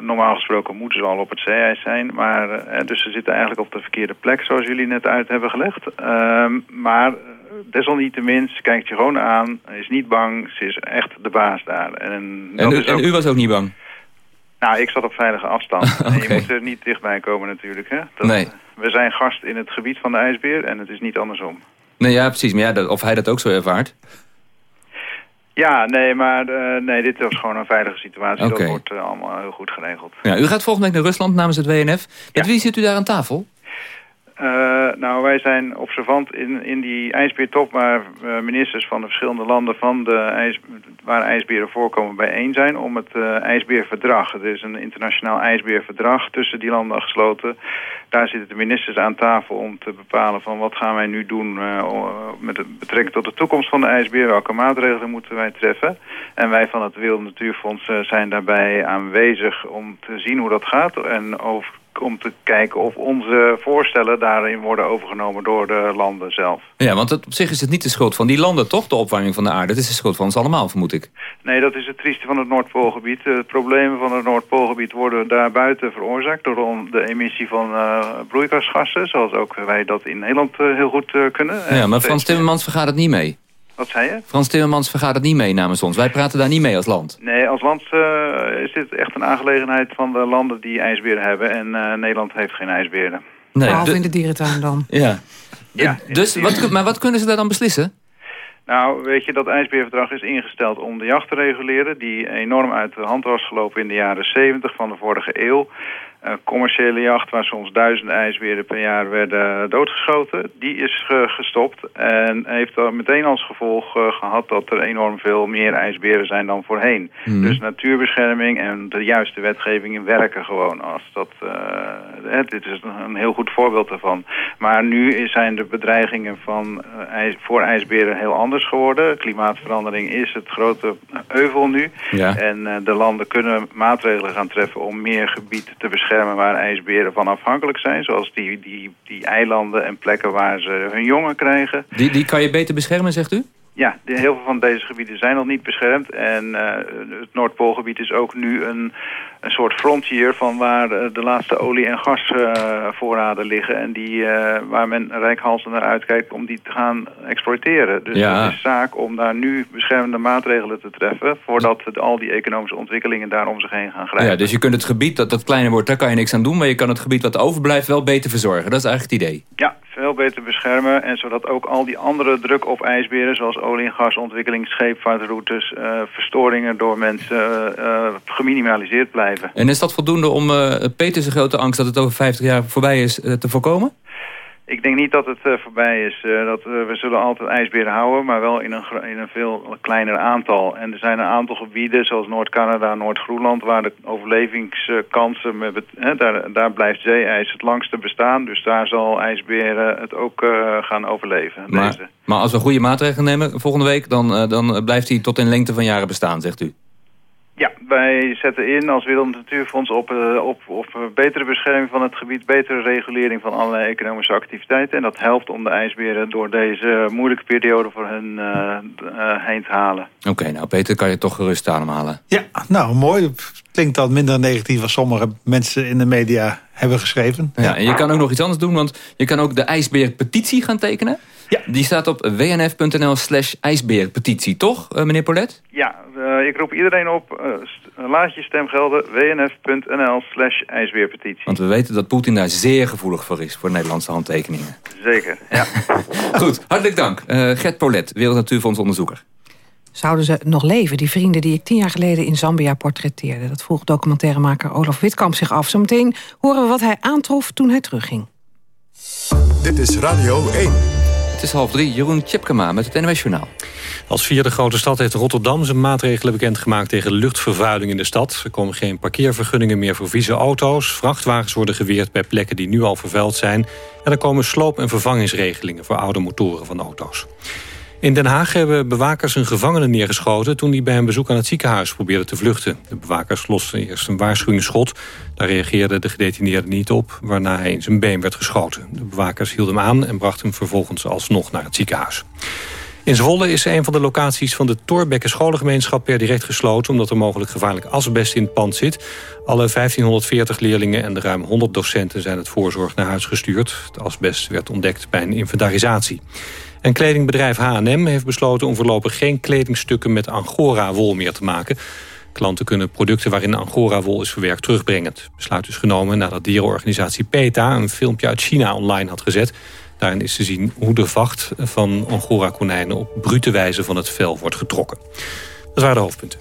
Normaal gesproken moeten ze al op het zeeijs zijn. Maar, dus ze zitten eigenlijk op de verkeerde plek, zoals jullie net uit hebben gelegd. Ehm, maar desalniettemin, ze kijkt je gewoon aan, is niet bang. Ze is echt de baas daar. En, En u, ook- en u was ook niet bang? Nou, ik zat op veilige afstand. [laughs] En je moet er niet dichtbij komen natuurlijk. Hè? Dat, Nee. We zijn gast in het gebied van de ijsbeer en het is niet andersom. Nee, ja, precies. Maar ja, dat- of hij dat ook zo ervaart. Ja, nee, maar eh, nee, dit was gewoon een veilige situatie. Dat wordt eh, allemaal heel goed geregeld. Ja, u gaat volgende week naar Rusland namens het WNF. Met wie zit u daar aan tafel? Eh, nou, wij zijn observant in, in die ijsbeertop... waar eh, ministers van de verschillende landen van de ijs, waar ijsberen voorkomen bijeen zijn... om het eh, ijsbeerverdrag. Er is een internationaal ijsbeerverdrag tussen die landen gesloten. Daar zitten de ministers aan tafel om te bepalen van wat gaan wij nu doen... met betrekking tot de toekomst van de ijsbeer. Welke maatregelen moeten wij treffen? En wij van het Wereld Natuurfonds zijn daarbij aanwezig om te zien hoe dat gaat... en over om te kijken of onze voorstellen daarin worden overgenomen door de landen zelf. Ja, want het, op zich is het niet de schuld van die landen, toch? De opwarming van de aarde. Het is de schuld van ons allemaal, vermoed ik. Nee, dat is het trieste van het Noordpoolgebied. De problemen van het Noordpoolgebied worden daarbuiten veroorzaakt door de emissie van eh, broeikasgassen, zoals ook wij dat in Nederland eh, heel goed eh, kunnen. En Ja, maar Frans Timmermans vergaat het niet mee. Wat zei je? Frans Timmermans vergaat het niet mee namens ons. Wij praten daar niet mee als land. Nee, als land eh, is dit echt een aangelegenheid van de landen die ijsberen hebben en eh, Nederland heeft geen ijsberen. Nee, Behalve in de dierentuin dan. [laughs] Ja. Ja, Dus, wat, maar wat kunnen ze daar dan beslissen? Nou, weet je, dat ijsbeerverdrag is ingesteld om de jacht te reguleren... die enorm uit de hand was gelopen in de jaren 70 van de vorige eeuw. Een commerciële jacht waar soms duizenden ijsberen per jaar werden doodgeschoten... die is eh, gestopt en heeft meteen als gevolg eh, gehad... dat er enorm veel meer ijsberen zijn dan voorheen. Mhm. Dus natuurbescherming en de juiste wetgeving werken gewoon. Als dat, eh, dit is een, heel goed voorbeeld daarvan. Maar nu zijn de bedreigingen van, eh, ijs, voor ijsberen heel anders geworden. Klimaatverandering is het grote euvel nu. Ja. En eh, de landen kunnen maatregelen gaan treffen om meer gebied te beschermen waar ijsberen van afhankelijk zijn. Zoals die, die, die eilanden en plekken waar ze hun jongen krijgen. Die, die kan je beter beschermen, zegt u? Ja, heel veel van deze gebieden zijn nog niet beschermd. En eh, het Noordpoolgebied is ook nu een, een soort frontier van waar eh, de laatste olie- en gasvoorraden liggen. En die, eh, waar men rijkhalsend naar uitkijkt om die te gaan exploiteren. Dus Ja. het is zaak om daar nu beschermende maatregelen te treffen... voordat het- al die economische ontwikkelingen daar om zich heen gaan grijpen. Ja, dus je kunt het gebied dat, dat kleiner wordt, daar kan je niks aan doen. Maar je kan het gebied wat overblijft wel beter verzorgen. Dat is eigenlijk het idee. Ja, veel beter beschermen. En zodat ook al die andere druk op ijsberen... zoals olie- en gasontwikkeling, scheepvaartroutes... eh, verstoringen door mensen eh, eh, geminimaliseerd blijven. En is dat voldoende om Peters grote angst dat het over 50 jaar voorbij is te voorkomen? Ik denk niet dat het uh, voorbij is. Uh, dat, uh, we zullen altijd ijsberen houden, maar wel in een, in een veel kleiner aantal. En er zijn een aantal gebieden, zoals Noord-Canada, Noord-Groenland... waar de overlevingskansen, met, daar, daar blijft zeeijs het langste bestaan. Dus daar zal ijsberen het ook gaan overleven. Maar, deze. maar als we goede maatregelen nemen volgende week... dan, dan blijft hij tot in lengte van jaren bestaan, zegt u? Ja, wij zetten in als Wereld Natuurfonds op, uh, op, op betere bescherming van het gebied, betere regulering van allerlei economische activiteiten. En dat helpt om de ijsberen door deze moeilijke periode voor hen uh, uh, heen te halen. Oké, nou Peter, kan je toch gerust ademhalen? Ja, nou mooi. Klinkt dat minder negatief als sommige mensen in de media hebben geschreven. Ja, en je kan ook nog iets anders doen, want je kan ook de ijsbeerpetitie gaan tekenen. Ja. Die staat op wnf.nl slash ijsbeerpetitie, toch, meneer Polet? Ja, uh, ik roep iedereen op, uh, laat je stem gelden, wnf.nl slash ijsbeerpetitie. Want we weten dat Poetin daar zeer gevoelig voor is, voor Nederlandse handtekeningen. Zeker, ja. [laughs] Goed, hartelijk dank. Uh, Gert Polet, Wereld Natuurfonds onderzoeker. Zouden ze nog leven, die vrienden die ik tien jaar geleden in Zambia portretteerde? Dat vroeg documentairemaker Olaf Witkamp zich af. Zometeen horen we wat hij aantrof toen hij terugging. Dit is Radio 1. Half drie, Jeroen Tjepkema met het NOS Journaal. Als vierde grote stad heeft Rotterdam zijn maatregelen bekendgemaakt tegen luchtvervuiling in de stad. Er komen geen parkeervergunningen meer voor vieze auto's. Vrachtwagens worden geweerd bij plekken die nu al vervuild zijn. En er komen sloop- en vervangingsregelingen voor oude motoren van auto's. In Den Haag hebben bewakers een gevangene neergeschoten... toen hij bij een bezoek aan het ziekenhuis probeerde te vluchten. De bewakers losten eerst een waarschuwingsschot. Daar reageerde de gedetineerde niet op, waarna hij in zijn been werd geschoten. De bewakers hielden hem aan en brachten hem vervolgens alsnog naar het ziekenhuis. In Zwolle is een van de locaties van de Torbekke scholengemeenschap per direct gesloten... omdat er mogelijk gevaarlijk asbest in het pand zit. Alle 1540 leerlingen en de ruim 100 docenten zijn het voorzorg naar huis gestuurd. De asbest werd ontdekt bij een inventarisatie. En kledingbedrijf H&M heeft besloten om voorlopig geen kledingstukken met Angora-wol meer te maken. Klanten kunnen producten waarin Angora-wol is verwerkt terugbrengen. Het besluit is genomen nadat dierenorganisatie PETA een filmpje uit China online had gezet. Daarin is te zien hoe de vacht van Angora-konijnen op brute wijze van het vel wordt getrokken. Dat waren de hoofdpunten.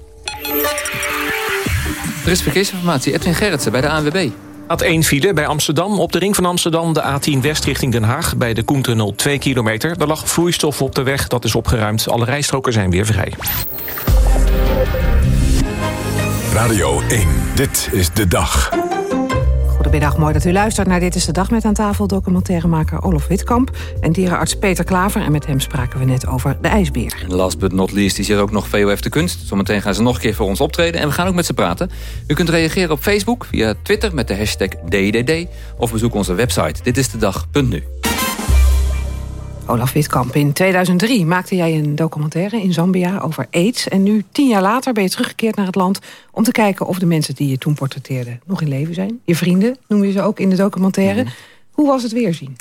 Er is verkeersinformatie. Edwin Gerritsen bij de ANWB. A1 file bij Amsterdam. Op de ring van Amsterdam de A10 West richting Den Haag... bij de Koentunnel 2 kilometer. Er lag vloeistof op de weg, dat is opgeruimd. Alle rijstroken zijn weer vrij. Radio 1, dit is de dag. Goedemiddag, mooi dat u luistert naar Dit is de Dag met aan tafel documentairemaker Olof Witkamp en dierenarts Peter Klaver. En met hem spraken we net over de ijsbeer. En last but not least is hier ook nog VOF de Kunst. Zometeen gaan ze nog een keer voor ons optreden en we gaan ook met ze praten. U kunt reageren op Facebook, via Twitter met de hashtag DDD of bezoek onze website ditistedag.nu. Olaf Witkamp, in 2003 maakte jij een documentaire in Zambia over aids. En nu, tien jaar later, ben je teruggekeerd naar het land... om te kijken of de mensen die je toen portretteerde nog in leven zijn. Je vrienden noem je ze ook in de documentaire. Mhm. Hoe was het weerzien?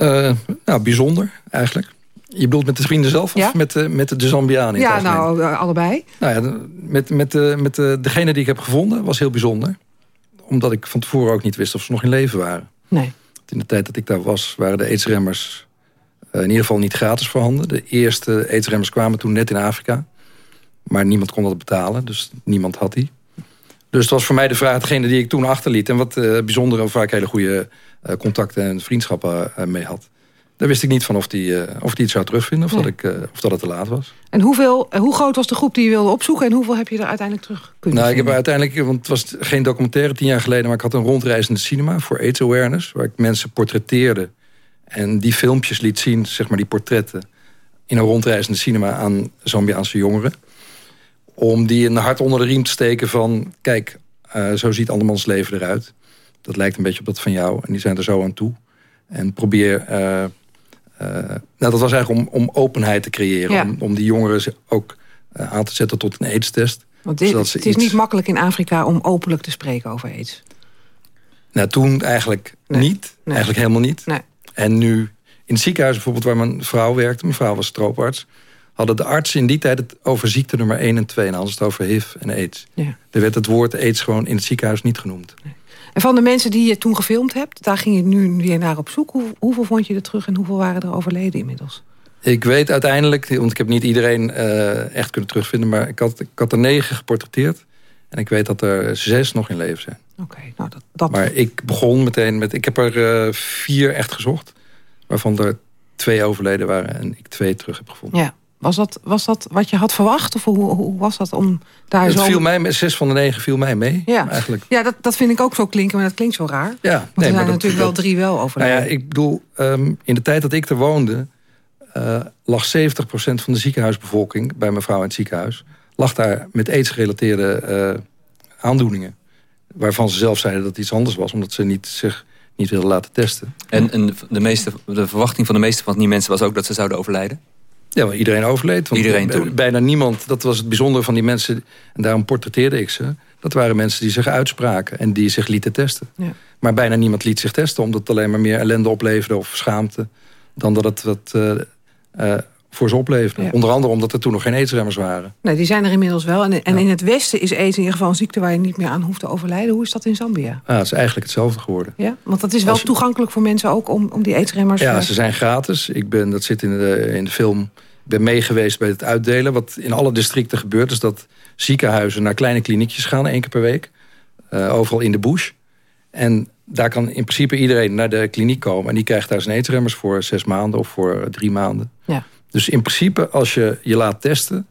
Uh, nou, bijzonder eigenlijk. Je bedoelt met de vrienden zelf of met, de, met de Zambianen? Ja, nou, uh, allebei. Nou ja, met, met, de, met de, degene die ik heb gevonden was heel bijzonder. Omdat ik van tevoren ook niet wist of ze nog in leven waren. Nee. In de tijd dat ik daar was, waren de aidsremmers in ieder geval niet gratis voorhanden. De eerste aidsremmers kwamen toen net in Afrika. Maar niemand kon dat betalen, dus niemand had die. Dus het was voor mij de vraag, degene die ik toen achterliet... en wat uh, bijzondere of waar ik hele goede uh, contacten en vriendschappen mee had... daar wist ik niet van of die, of die het zou terugvinden of, dat ik, of dat het te laat was. En hoeveel, hoe groot was de groep die je wilde opzoeken... en hoeveel heb je er uiteindelijk terug kunnen Nou, ik heb uiteindelijk, want het was geen documentaire tien jaar geleden... maar ik had een rondreizende cinema voor AIDS Awareness... waar ik mensen portretteerde en die filmpjes liet zien, zeg maar die portretten... in een rondreizende cinema aan Zambiaanse jongeren. Om die een hart onder de riem te steken van... kijk, uh, zo ziet andermans leven eruit. Dat lijkt een beetje op dat van jou. En die zijn er zo aan toe. En probeer... Uh, uh, nou, dat was eigenlijk om, om openheid te creëren. Ja. Om, om die jongeren ook aan te zetten tot een AIDS-test. Want dit, het is iets... niet makkelijk in Afrika om openlijk te spreken over AIDS. Nou, toen eigenlijk nee. niet. Nee. Eigenlijk helemaal niet. Nee. En nu, in het ziekenhuis bijvoorbeeld waar mijn vrouw werkte... mijn vrouw was strooparts... hadden de artsen in die tijd het over ziekte nummer 1 en 2... en hadden het over HIV en AIDS. Ja. Er werd het woord AIDS gewoon in het ziekenhuis niet genoemd. Nee. En van de mensen die je toen gefilmd hebt... daar ging je nu weer naar op zoek. Hoe, hoeveel vond je er terug en hoeveel waren er overleden inmiddels? Ik weet uiteindelijk, want ik heb niet iedereen uh, echt kunnen terugvinden... maar ik had, ik had er negen geportretteerd. En ik weet dat er zes nog in leven zijn. Oké, okay, nou dat, dat... Maar ik begon meteen met... Ik heb er uh, vier echt gezocht. Waarvan er twee overleden waren en ik twee terug heb gevonden. Ja. Was dat, was dat wat je had verwacht? Of hoe, hoe was dat om daar het zo... Viel mij, zes van de negen viel mij mee, ja. eigenlijk. Ja, dat, dat vind ik ook zo klinken, maar dat klinkt zo raar. Ja, Want nee, er zijn dat, natuurlijk dat, wel drie wel overleden. Nou ja, ik bedoel, um, in de tijd dat ik er woonde... Uh, lag 70% van de ziekenhuisbevolking bij mijn vrouw in het ziekenhuis... lag daar met aids-gerelateerde eh, aandoeningen. Waarvan ze zelf zeiden dat het iets anders was. Omdat ze niet, zich niet wilden laten testen. En, en de, meeste, de verwachting van de meeste van die mensen was ook dat ze zouden overlijden? Ja, maar iedereen overleed. Want Iedereen toen. Bijna niemand, dat was het bijzondere van die mensen... en daarom portretteerde ik ze... dat waren mensen die zich uitspraken en die zich lieten testen. Ja. Maar bijna niemand liet zich testen... omdat het alleen maar meer ellende opleverde of schaamte... dan dat het wat eh, eh, voor ze opleverde. Ja. Onder andere omdat er toen nog geen aidsremmers waren. Nee, die zijn er inmiddels wel. En, en in het Westen is aids in ieder geval een ziekte... waar je niet meer aan hoeft te overlijden. Hoe is dat in Zambia? Ah, het is eigenlijk hetzelfde geworden. Ja? Want dat is wel je- toegankelijk voor mensen ook... om, om die aidsremmers... Ja, eh, ze zijn gratis. Ik ben, dat zit in de, in de film. Ik ben meegeweest bij het uitdelen. Wat in alle districten gebeurt, is dat ziekenhuizen naar kleine kliniekjes gaan, één keer per week. Eh, overal in de bush. En daar kan in principe iedereen naar de kliniek komen. En die krijgt daar zijn aidsremmers voor zes maanden of voor drie maanden. Ja. Dus in principe, als je je laat testen...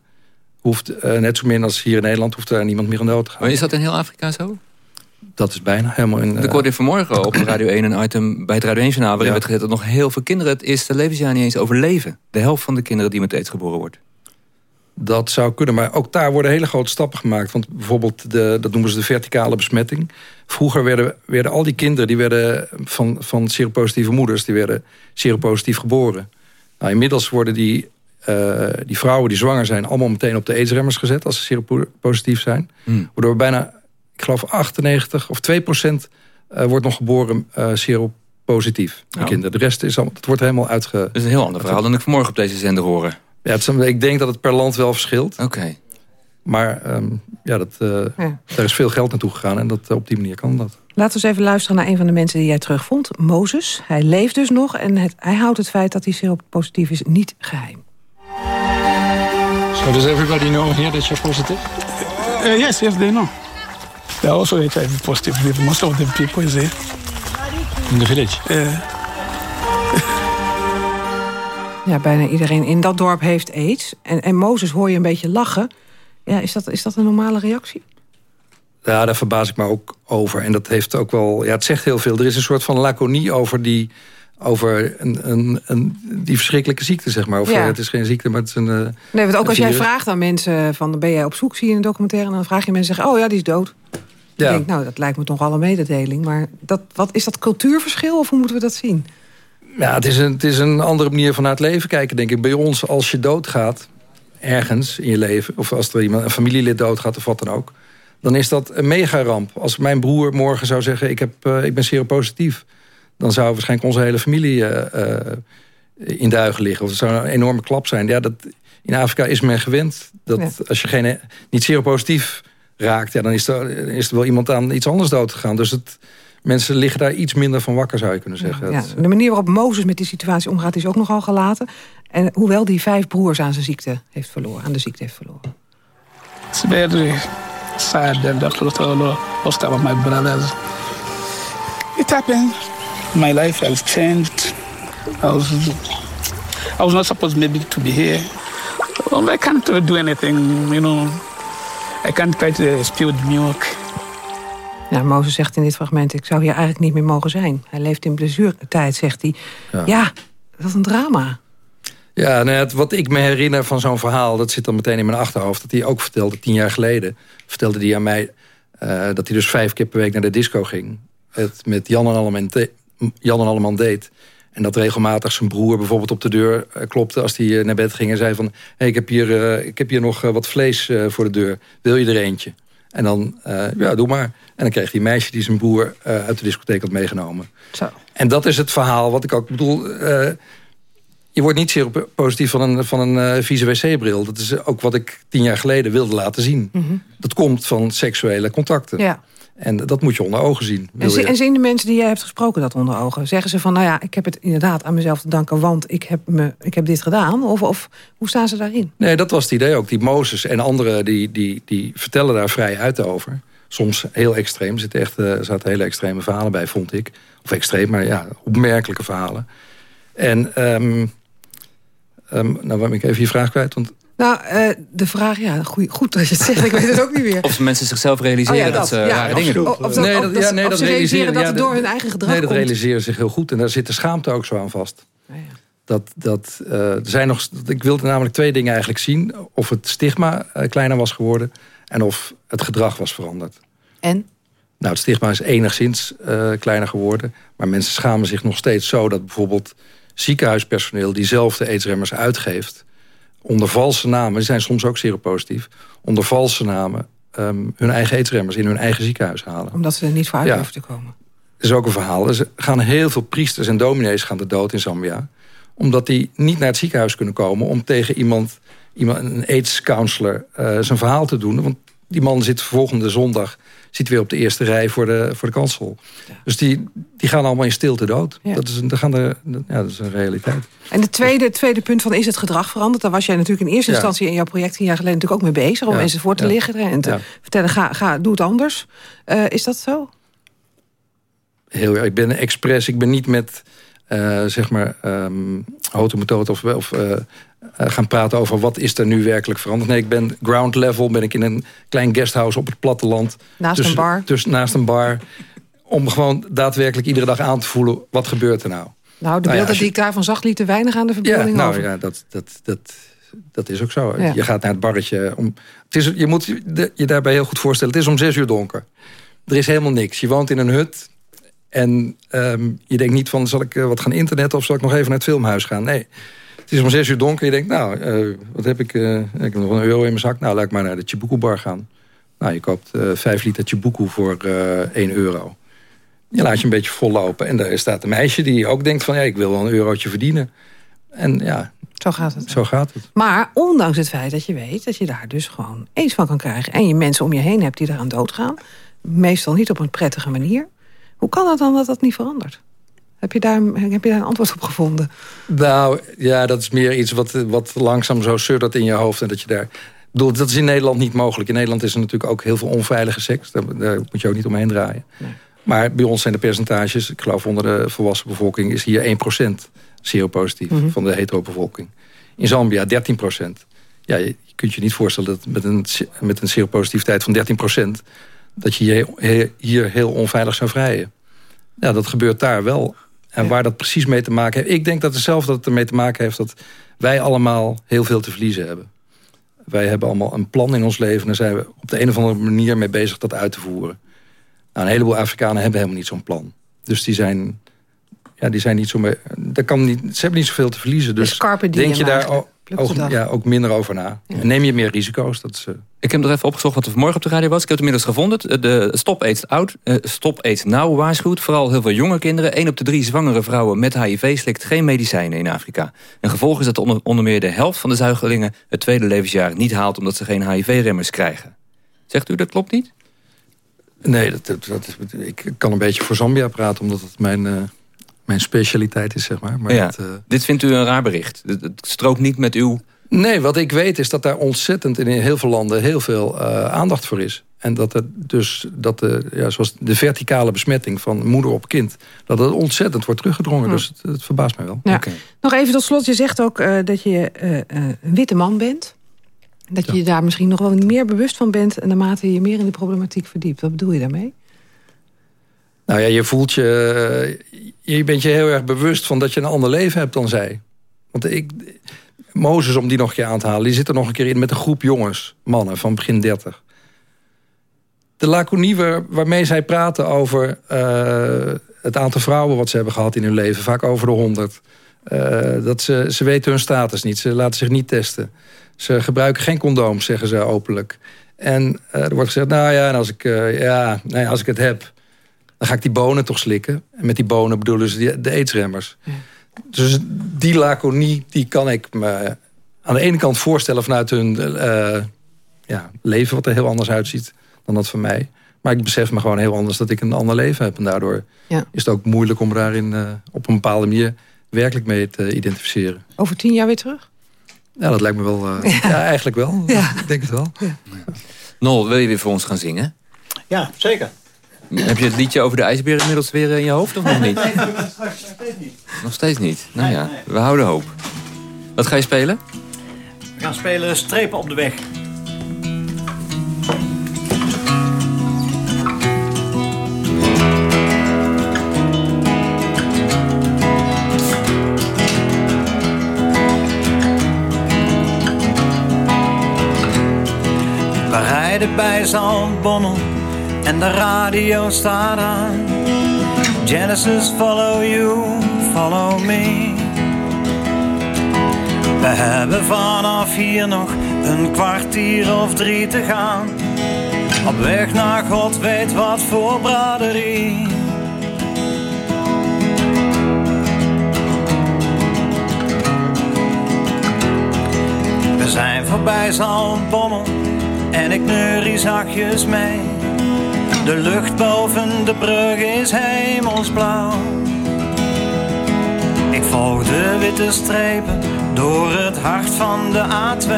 hoeft eh, net zo min als hier in Nederland... hoeft daar niemand meer aan dood te gaan. Maar is dat in heel Afrika zo? Dat is bijna helemaal in... eh, Ik hoorde vanmorgen op [clears throat] Radio 1 een item bij het Radio 1 journaal... waarin Ja. werd gezegd dat nog heel veel kinderen het eerste levensjaar niet eens overleven. De helft van de kinderen die met aids geboren wordt. Dat zou kunnen, maar ook daar worden hele grote stappen gemaakt. Want bijvoorbeeld, de, dat noemen ze de verticale besmetting. Vroeger werden, werden al die kinderen die werden van, van seropositieve moeders... die werden seropositief geboren. Nou, inmiddels worden die, eh, die vrouwen die zwanger zijn... allemaal meteen op de aidsremmers gezet als ze seropositief zijn. Hmm. Waardoor bijna, ik geloof 98 of 2 procent... eh, wordt nog geboren eh seropositief, die Oh. kinderen. De rest is allemaal, het wordt helemaal uitge... Dat is een heel ander verhaal dan ik vanmorgen op deze zender horen. Ja, het ik denk dat het per land wel verschilt. Oké. Maar ehm, ja, dat, eh, Ja. daar is veel geld naartoe gegaan en dat, eh, op die manier kan dat. Laten we eens even luisteren naar een van de mensen die jij terugvond. Mozes. Hij leeft dus nog en het, hij houdt het feit dat hij seropositief is niet geheim. So does everybody know here that you're positive? Uh, yes, yes, they know. They're also HIV positive. Most of the people is here. In the village? Uh, Ja, bijna iedereen in dat dorp heeft aids. En, en Mozes hoor je een beetje lachen. Ja, is dat, is dat een normale reactie? Ja, daar verbaas ik me ook over. En dat heeft ook wel, ja, het zegt heel veel. Er is een soort van laconie over die, over een, een, een, die verschrikkelijke ziekte, zeg maar. Of Ja. eh, het is geen ziekte, maar het is een. eh, Nee, want ook als jij vraagt aan mensen van ben jij op zoek, zie je in een documentaire... en dan vraag je mensen zeggen, oh ja, die is dood. Ja. Ik denk, nou, dat lijkt me toch een mededeling. Maar dat, wat, is dat cultuurverschil of hoe moeten we dat zien? Ja, het is, een, het is een andere manier van naar het leven kijken, denk ik. Bij ons, als je doodgaat, ergens in je leven... of als er iemand, een familielid doodgaat of wat dan ook... dan is dat een mega ramp. Als mijn broer morgen zou zeggen, ik, heb, eh, ik ben seropositief... dan zou waarschijnlijk onze hele familie eh, eh, in duigen liggen. Of het zou een enorme klap zijn. Ja, dat, in Afrika is men gewend dat Ja. als je geen, niet seropositief raakt... Ja, dan is er, is er wel iemand aan iets anders dood gegaan. Dus het, mensen liggen daar iets minder van wakker, zou je kunnen zeggen. Ja, de manier waarop Mozes met die situatie omgaat is ook nogal gelaten. En hoewel die vijf broers aan zijn ziekte heeft verloren, aan de ziekte heeft verloren. it's very sad that lost, lost of my brothers. It happened. My life has changed. I was, I was not supposed maybe to be here. Well, I can't uh, do anything, you know. I can't try to spill the milk. Ja, Mozes zegt in dit fragment, ik zou hier eigenlijk niet meer mogen zijn. Hij leeft in blessuretijd, zegt hij. Ja. Ja, dat is een drama. Ja, nou het- wat ik me herinner van zo'n verhaal... dat zit dan meteen in mijn achterhoofd. Dat hij ook vertelde, tien jaar geleden... vertelde hij aan mij eh, dat hij dus vijf keer per week naar de disco ging. Het met Jan en Alleman, Jan en Alleman deed. En dat regelmatig zijn broer bijvoorbeeld op de deur eh, klopte... als hij eh, naar bed ging en zei van... Hey, ik, heb hier, ik heb hier nog wat vlees voor de deur. Wil je er eentje? En dan, eh, ja, doe maar. En dan kreeg hij een meisje die zijn broer eh, uit de discotheek had meegenomen. Zo. En dat is het verhaal wat ik ook bedoel... eh, je wordt niet zeer positief van een, van een vieze wc-bril. Dat is ook wat ik tien jaar geleden wilde laten zien. Dat komt van seksuele contacten. Ja. En dat moet je onder ogen zien. En, je- zien de mensen die jij hebt gesproken dat onder ogen? Zeggen ze van, nou ja, ik heb het inderdaad aan mezelf te danken... want ik heb, me, ik heb dit gedaan? Of, of hoe staan ze daarin? Nee, dat was het idee ook. Die Mozes en anderen die, die, die vertellen daar vrij uit over. Soms heel extreem. Er zitten echt, eh, er zaten hele extreme verhalen bij, vond ik. Of extreem, maar ja, opmerkelijke verhalen. En, ehm ehm, nou ben ik even je vraag kwijt. Want Nou, eh, de vraag, ja, goeie, goed dat je het zegt, ik weet het ook niet meer. Of mensen zichzelf realiseren Oh ja, dat, ze. Ja, rare dingen doen. Of- of dat- nee, dat, ja, ze- nee, of dat ze realiseren dat ja, het door hun eigen gedrag Nee, dat komt. realiseren zich heel goed. En daar zit de schaamte ook zo aan vast. Dat, dat, eh, er zijn nog, ik wilde namelijk twee dingen eigenlijk zien. Of het stigma eh, kleiner was geworden... en of het gedrag was veranderd. En? Nou, het stigma is enigszins eh, kleiner geworden. Maar mensen schamen zich nog steeds zo... dat bijvoorbeeld ziekenhuispersoneel diezelfde aidsremmers uitgeeft... onder valse namen, die zijn soms ook seropositief... onder valse namen ehm, hun eigen aidsremmers in hun eigen ziekenhuis halen. Omdat ze er niet voor uit Ja. hoeven te komen. Dat is ook een verhaal. Er gaan heel veel priesters en dominees gaan de dood in Zambia. Omdat die niet naar het ziekenhuis kunnen komen... om tegen iemand, iemand een AIDS-counselor, eh, zijn verhaal te doen. Want die man zit volgende zondag zit weer op de eerste rij voor de, voor de kansel. Dus die, die gaan allemaal in stilte dood. Ja. Dat, is een, dat, gaan de, ja, dat is een realiteit. En het tweede, het tweede punt van is het gedrag veranderd? Daar was jij natuurlijk in eerste instantie in jouw project... tien jaar geleden natuurlijk ook mee bezig... om mensen voor te liggen en te vertellen... Ga, ga, doe het anders. Eh, is dat zo? Heel, ik ben expres, ik ben niet met eh, zeg maar um, automethode of, of eh, eh, gaan praten over wat is er nu werkelijk veranderd. Nee, ik ben ground level, ben ik in een klein guesthouse op het platteland. Naast tussen- een bar? tussen- naast een bar. Om gewoon daadwerkelijk iedere dag aan te voelen, wat gebeurt er nou? Nou, de Nou ja, beelden je- die ik daarvan zag... lieten weinig aan de Ja, verbeelding nou over. ja, dat, dat, dat, dat is ook zo. Ja. Je gaat naar het barretje. Om, het is, je moet je daarbij heel goed voorstellen. Het is om zes uur donker. Er is helemaal niks. Je woont in een hut. En ehm, je denkt niet van, zal ik eh, wat gaan internetten... of zal ik nog even naar het filmhuis gaan? Nee. Het is om zes uur donker. Je denkt, nou, eh, wat heb ik? eh, ik heb nog een euro in mijn zak. Nou, laat ik maar naar de Chibuku bar gaan. Nou, je koopt vijf liter Chibuku voor eh 1 euro. Je laat je een beetje vollopen. En daar staat een meisje die ook denkt van... ja, ik wil wel een eurotje verdienen. En ja, Zo gaat het. zo gaat het. Maar ondanks het feit dat je weet dat je daar dus gewoon eens van kan krijgen... en je mensen om je heen hebt die eraan doodgaan... meestal niet op een prettige manier... hoe kan het dan dat dat niet verandert? Heb je daar, heb je daar een antwoord op gevonden? Nou, ja, dat is meer iets wat, wat langzaam zo suddert in je hoofd. En dat je daar... Ik bedoel, dat is in Nederland niet mogelijk. In Nederland is er natuurlijk ook heel veel onveilige seks. Daar, daar moet je ook niet omheen draaien. Maar bij ons zijn de percentages... ik geloof onder de volwassen bevolking... is hier 1% seropositief Mhm. van de hetero-bevolking. In Zambia 13%. Ja, je, je kunt je niet voorstellen dat met een, met een seropositiviteit van 13%... dat je je hier heel onveilig zou vrijen. Ja, dat gebeurt daar wel. En waar dat precies mee te maken heeft... Ik denk dat het zelf dat het ermee te maken heeft... dat wij allemaal heel veel te verliezen hebben. Wij hebben allemaal een plan in ons leven... en daar zijn we op de een of andere manier mee bezig dat uit te voeren. Nou, een heleboel Afrikanen hebben helemaal niet zo'n plan. Dus die zijn, ja, die zijn niet zo mee... Daar kan niet, ze hebben niet zoveel te verliezen. Dus denk je daar. Ook, ja, ook minder over na. En neem je meer risico's. Dat is, eh, Ik heb er even opgezocht wat er vanmorgen op de radio was. Ik heb het inmiddels gevonden. De Stop AIDS, Out, eh, Stop AIDS Now waarschuwt vooral heel veel jonge kinderen. 1 op de drie zwangere vrouwen met HIV slikt geen medicijnen in Afrika. Een gevolg is dat onder, onder meer de helft van de zuigelingen... het tweede levensjaar niet haalt omdat ze geen HIV-remmers krijgen. Zegt u dat klopt niet? Nee, dat, dat, dat is- ik kan een beetje voor Zambia praten... omdat het mijn, eh, mijn specialiteit is, zeg maar. maar ja. dat, eh, Dit vindt u een raar bericht. Het, het strookt niet met uw... Nee, wat ik weet is dat daar ontzettend in heel veel landen heel veel eh, aandacht voor is. En dat er dus, dat de, ja, zoals de verticale besmetting van moeder op kind... dat het ontzettend wordt teruggedrongen. Hm. Dus het, het verbaast mij wel. Ja. Nog even tot slot, je zegt ook eh, dat je eh, eh, een witte man bent. Dat je je daar misschien nog wel meer bewust van bent... en naarmate je je meer in de problematiek verdiept. Wat bedoel je daarmee? Nou ja, je voelt je... eh, je bent je heel erg bewust van dat je een ander leven hebt dan zij. Want ik... Mozes, om die nog een keer aan te halen... die zit er nog een keer in met een groep jongens, mannen van begin 30. De laconie waar- waarmee zij praten over eh, het aantal vrouwen... wat ze hebben gehad in hun leven, vaak over de honderd. Eh, dat ze, ze weten hun status niet, ze laten zich niet testen. Ze gebruiken geen condooms, zeggen ze openlijk. En er wordt gezegd, nou ja, en als ik, ja, nou ja, als ik het heb... dan ga ik die bonen toch slikken. En met die bonen bedoelen ze de aidsremmers. Dus die laconie, die kan ik me aan de ene kant voorstellen... vanuit hun eh, ja, leven, wat er heel anders uitziet dan dat van mij. Maar ik besef me gewoon heel anders dat ik een ander leven heb. En daardoor Ja. is het ook moeilijk om daarin eh, op een bepaalde manier... werkelijk mee te identificeren. Over tien jaar weer terug? Ja, dat lijkt me wel... eh, ja. eigenlijk wel. Ja. Ik denk het wel. Nol, wil je weer voor ons gaan zingen? Ja, zeker. Heb je het liedje over de ijsbeer inmiddels weer in je hoofd of nog niet? Nog steeds niet. Nog steeds niet? Nou ja, we houden hoop. Wat ga je spelen? We gaan spelen Strepen op de weg. We rijden bij zandbonnen en de radio staat aan. Genesis, follow you, follow me. We hebben vanaf hier nog een kwartier of drie te gaan. Op weg naar God weet wat voor braderie. We zijn voorbij Zaltbommel en ik neurie zachtjes mee. De lucht boven de brug is hemelsblauw. Ik volg de witte strepen door het hart van de A2.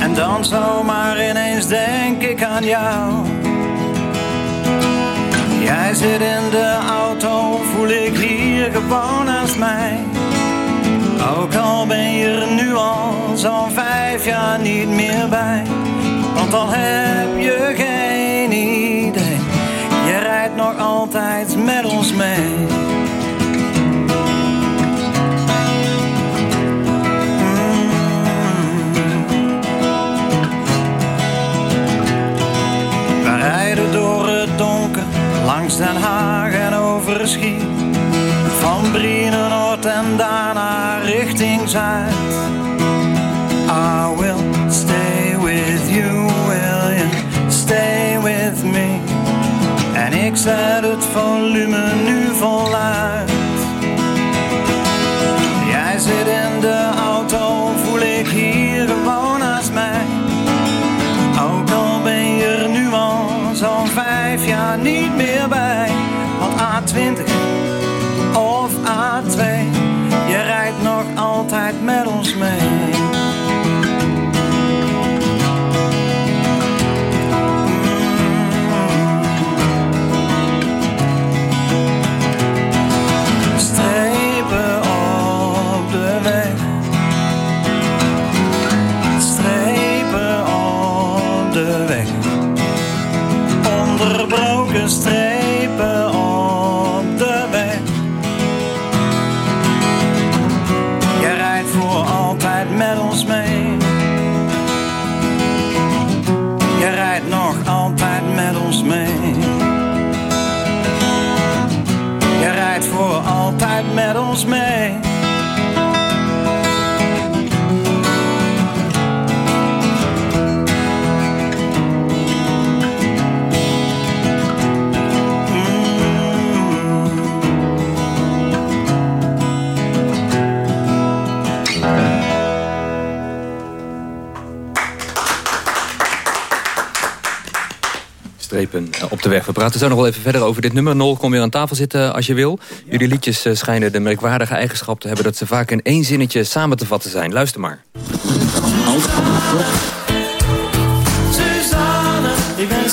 En dan zomaar ineens denk ik aan jou. Jij zit in de auto, voel ik hier gewoon naast mij. Ook al ben je er nu al zo'n vijf jaar niet meer bij. Want al heb je geen je rijdt nog altijd met ons mee. We rijden door het donker, langs Den Haag en over Schie. Van Brienen Noord en daarna richting Zuid. Zet het volume nu voluit. Jij zit in de auto, voel ik hier gewoon naast mij. Ook al ben je er nu al zo'n vijf jaar niet meer bij. Want A20 We praten zo nog wel even verder over dit nummer. Nol, kom weer aan tafel zitten als je wil. Jullie liedjes eh, schijnen de merkwaardige eigenschap te hebben... dat ze vaak in één zinnetje samen te vatten zijn. Luister maar. Suzanne, ik ben.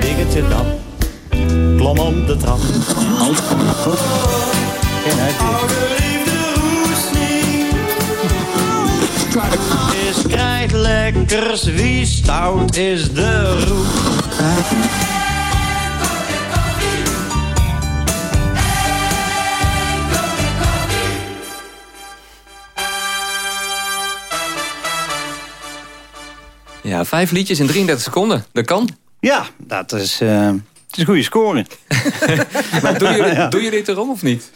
Diggetje dan, klom op de trap. Oude liefde Is krijt lekkers, wie stout is de roep. Ja, vijf liedjes in 33 seconden. Dat kan. Ja, dat is, eh, het is een goede score. [laughs] Maar jullie, [laughs] Ja. doen jullie het erom of niet?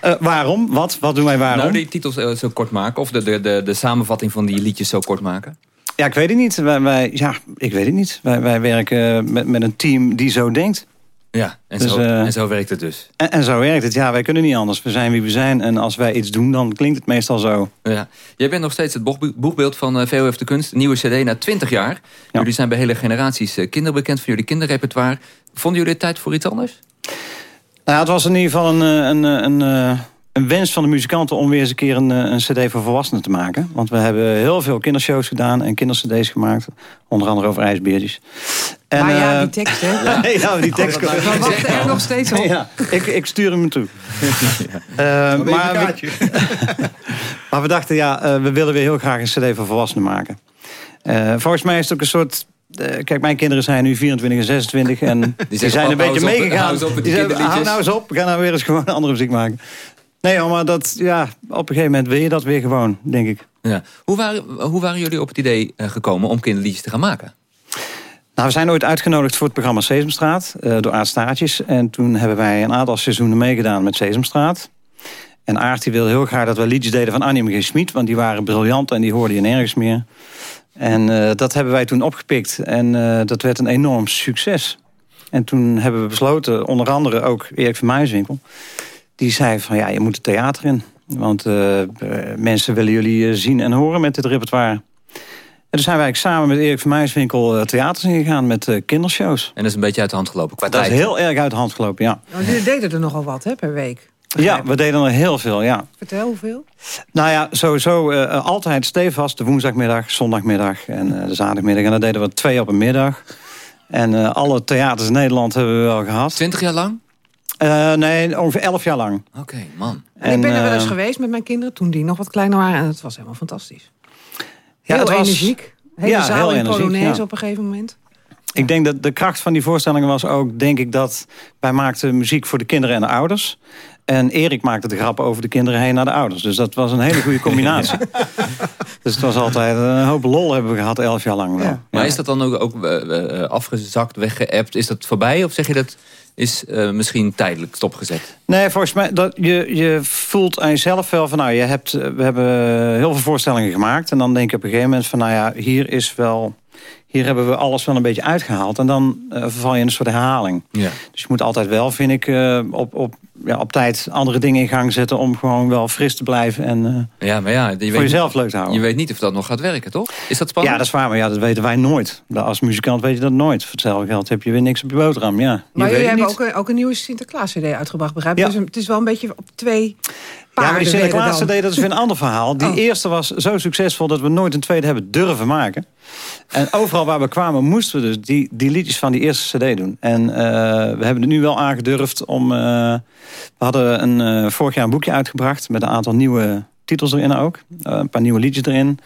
Eh, waarom? Wat? Wat doen wij waarom? Nou, die titels eh, zo kort maken. Of de, de, de, de samenvatting van die liedjes zo kort maken. Ja, ik weet het niet. Wij, wij, ja, ik weet het niet. Wij, wij werken met, met een team die zo denkt. Ja, en, Dus, zo, eh, en zo werkt het dus. En, en zo werkt het. Ja, wij kunnen niet anders. We zijn wie we zijn. En als wij iets doen, dan klinkt het meestal zo. Ja. Jij bent nog steeds het boeg- boegbeeld van eh, VOF de Kunst. Nieuwe cd na 20 jaar. Jullie zijn bij hele generaties eh, kinderen bekend van jullie kinderrepertoire. Vonden jullie het tijd voor iets anders? Nou, het was in ieder geval een, eh, een, eh, een, eh, een wens van de muzikanten... om weer eens een keer een, een cd voor volwassenen te maken. Want we hebben heel veel kindershows gedaan en kindercd's gemaakt. Onder andere over ijsbeertjes. En, maar ja, die tekst, hè? [laughs] ja, die tekst. We wachten er nog steeds op. Ja, ik, ik stuur hem toe. [laughs] Maar, we, [laughs] maar we dachten, ja, eh, we willen weer heel graag een cd voor volwassenen maken. Eh, volgens mij is het ook een soort... eh, kijk, mijn kinderen zijn nu 24 en 26 en [laughs] die, zijn een "Papa, beetje meegegaan. die zeggen, kinderliedjes." hou nou eens op, we gaan nou weer eens gewoon andere muziek maken. Nee, maar dat, ja, op een gegeven moment wil je dat weer gewoon, denk ik. Ja. Hoe, waren, hoe waren jullie op het idee eh, gekomen om kinderliedjes te gaan maken? Nou, we zijn ooit uitgenodigd voor het programma Sesamstraat uh, door Aard Staartjes. En toen hebben wij een aantal seizoenen meegedaan met Sesamstraat. En Aard die wilde heel graag dat we liedjes deden van Annie G. Schmid. Want die waren briljant en die hoorde je nergens meer. En uh, dat hebben wij toen opgepikt. En uh, dat werd een enorm succes. En toen hebben we besloten, onder andere ook Erik van Muiswinkel... die zei van ja, je moet het theater in. Want uh, mensen willen jullie zien en horen met dit repertoire. En toen zijn wij samen met Erik van Muiswinkel theaters ingegaan met kindershows. En dat is een beetje uit de hand gelopen qua Dat tijd. is heel erg uit de hand gelopen, ja. Nou, jullie deden er nogal wat hè, per week. Ja, we deden er heel veel, ja. Vertel, hoeveel? Nou ja, sowieso uh, altijd stevast de woensdagmiddag, zondagmiddag en uh, de zaterdagmiddag. En dan deden we twee op een middag. En uh, alle theaters in Nederland hebben we wel gehad. Twintig jaar lang? nee, ongeveer elf jaar lang. Oké, okay, man. En, ik ben er wel eens geweest met mijn kinderen toen die nog wat kleiner waren. En het was helemaal fantastisch. Heel ja, het was, energiek. Hele ja, zaal heel in Polonaise ja. op een gegeven moment. Ik denk dat de kracht van die voorstellingen was ook, denk ik, dat wij maakten muziek voor de kinderen en de ouders. En Erik maakte de grappen over de kinderen heen naar de ouders. Dus dat was een hele goede combinatie. [laughs] dus het was altijd een hoop lol hebben we gehad, elf jaar lang. Wel. Ja. Maar is dat dan ook, ook uh, afgezakt, weggeëpt? Is dat voorbij? Of zeg je dat is uh, misschien tijdelijk stopgezet? Nee, volgens mij, dat je, je voelt aan jezelf wel van... nou, je hebt, we hebben heel veel voorstellingen gemaakt. En dan denk je op een gegeven moment van... nou ja, hier is wel... Hier hebben we alles wel een beetje uitgehaald. En dan uh, verval je in een soort herhaling. Ja. Dus je moet altijd wel, vind ik, uh, op, op, ja, op tijd andere dingen in gang zetten... om gewoon wel fris te blijven en uh, ja, maar ja, je voor weet jezelf niet, leuk te houden. Je weet niet of dat nog gaat werken, toch? Is dat spannend? Ja, dat is waar, maar ja, dat weten wij nooit. Als muzikant weet je dat nooit. Voor hetzelfde geld heb je weer niks op je boterham, ja. Maar je jullie hebben ook, een- ook een nieuwe Sinterklaas-cd uitgebracht, begrijp ik? Ja. Dus het is wel een beetje op twee Ja, paarden. maar die Sinterklaas. CD, dat is weer een ander verhaal. Die Oh. eerste was zo succesvol dat we nooit een tweede hebben durven maken. En overal waar we kwamen moesten we dus die, die liedjes van die eerste cd doen. En eh, we hebben het nu wel aangedurfd om... eh, we hadden een, eh, vorig jaar een boekje uitgebracht... met een aantal nieuwe titels erin ook. Een paar nieuwe liedjes erin.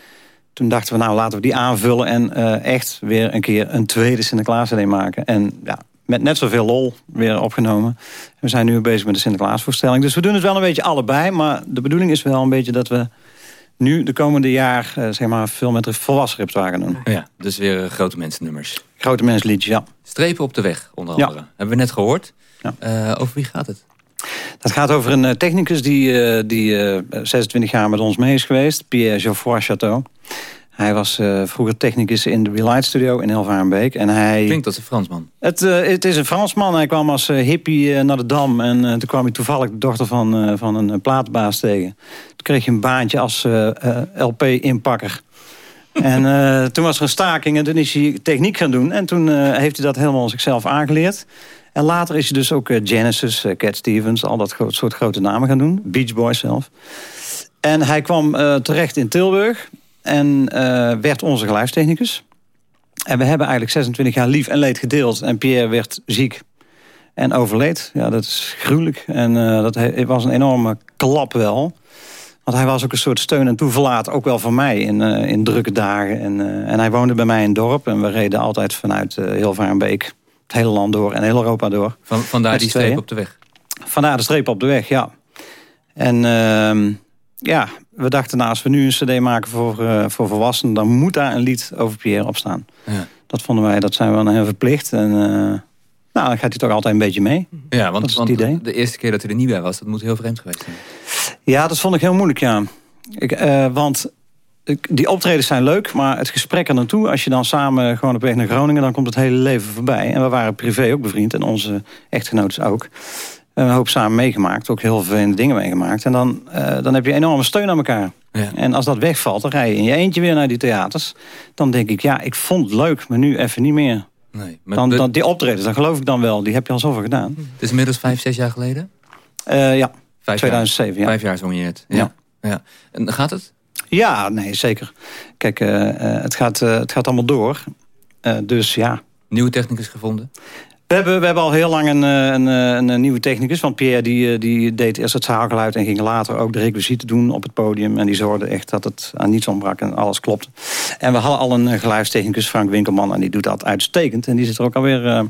Toen dachten we, nou laten we die aanvullen... en echt weer een keer een tweede Sinterklaas cd maken. En ja, met net zoveel lol weer opgenomen. We zijn nu bezig met de Sinterklaasvoorstelling. Dus we doen het wel een beetje allebei. Maar de bedoeling is wel een beetje dat we nu de komende jaar... eh, zeg maar veel met volwassen repertoire doen. Ja, dus weer eh, grote mensennummers. Grote mensliedjes, ja. Strepen op de weg, onder Ja. andere. Hebben we net gehoord. Eh, over wie gaat het? Dat gaat over een technicus die, die eh, 26 jaar met ons mee is geweest. Pierre Geoffroy Chateau. Hij was eh, vroeger technicus in de Relight Studio in Hilvarenbeek. En hij... Klinkt als een Fransman. Het, eh, het is een Fransman. Hij kwam als eh, hippie naar de Dam. En toen kwam hij toevallig de dochter van, van een platenbaas tegen. Toen kreeg hij een baantje als LP-inpakker. [laughs] en toen was er een staking en toen is hij techniek gaan doen. En toen heeft hij dat helemaal zichzelf aangeleerd. En later is hij dus ook Genesis, Cat Stevens... al dat soort grote namen gaan doen. Beach Boys zelf. En hij kwam terecht in Tilburg. En eh, werd onze geluidstechnicus. En we hebben eigenlijk 26 jaar lief en leed gedeeld. En Pierre werd ziek en overleed. Ja, dat is gruwelijk. En eh, dat was een enorme klap wel. Want hij was ook een soort steun en toeverlaat. Ook wel voor mij in, eh, in drukke dagen. En, en hij woonde bij mij in het dorp. En we reden altijd vanuit Hilvarenbeek het hele land door. En heel Europa door. Van, vandaar die streep op de weg. Vandaar de streep op de weg, ja. En ehm, ja, we dachten nou, als we nu een cd maken voor, eh, voor volwassenen... dan moet daar een lied over Pierre op staan. Ja. Dat vonden wij, dat zijn we aan hem verplicht. En eh, nou, dan gaat hij toch altijd een beetje mee. Ja, Dat want, is het want idee. de eerste keer dat hij er niet bij was, dat moet heel vreemd geweest zijn. Ja, dat vond ik heel moeilijk, ja. Ik, eh, want ik- die optredens zijn leuk, maar het gesprek er naartoe... als je dan samen gewoon op weg naar Groningen... dan komt het hele leven voorbij. En we waren privé ook bevriend en onze echtgenotes ook. Een hoop samen meegemaakt, ook heel vervelende dingen meegemaakt. En dan, eh, dan heb je enorme steun aan elkaar. Ja. En als dat wegvalt, dan rij je in je eentje weer naar die theaters. Dan denk ik, ja, ik vond het leuk, maar nu even niet meer. Nee, maar Dan, dan, die optredens, dan geloof ik dan wel. Die heb je al zoveel gedaan. Het is inmiddels vijf, zes jaar geleden? Eh, ja, Vijf 2007, jaar. ja. Vijf jaar zong je het. Ja. Ja. ja. En gaat het? Ja, nee, zeker. Kijk, eh, het, gaat, het gaat allemaal door. Dus ja. Nieuwe technicus gevonden? We hebben, we hebben al heel lang een, eh, een, eh, een, een nieuwe technicus. Want Pierre die, eh, die deed eerst het zaalgeluid... en ging later ook de requisieten doen op het podium. En die zorgde echt dat het aan niets ontbrak en alles klopt. En we hadden al een eh, geluidstechnicus, Frank Winkelman... en die doet dat uitstekend. En die zit er ook alweer, eh,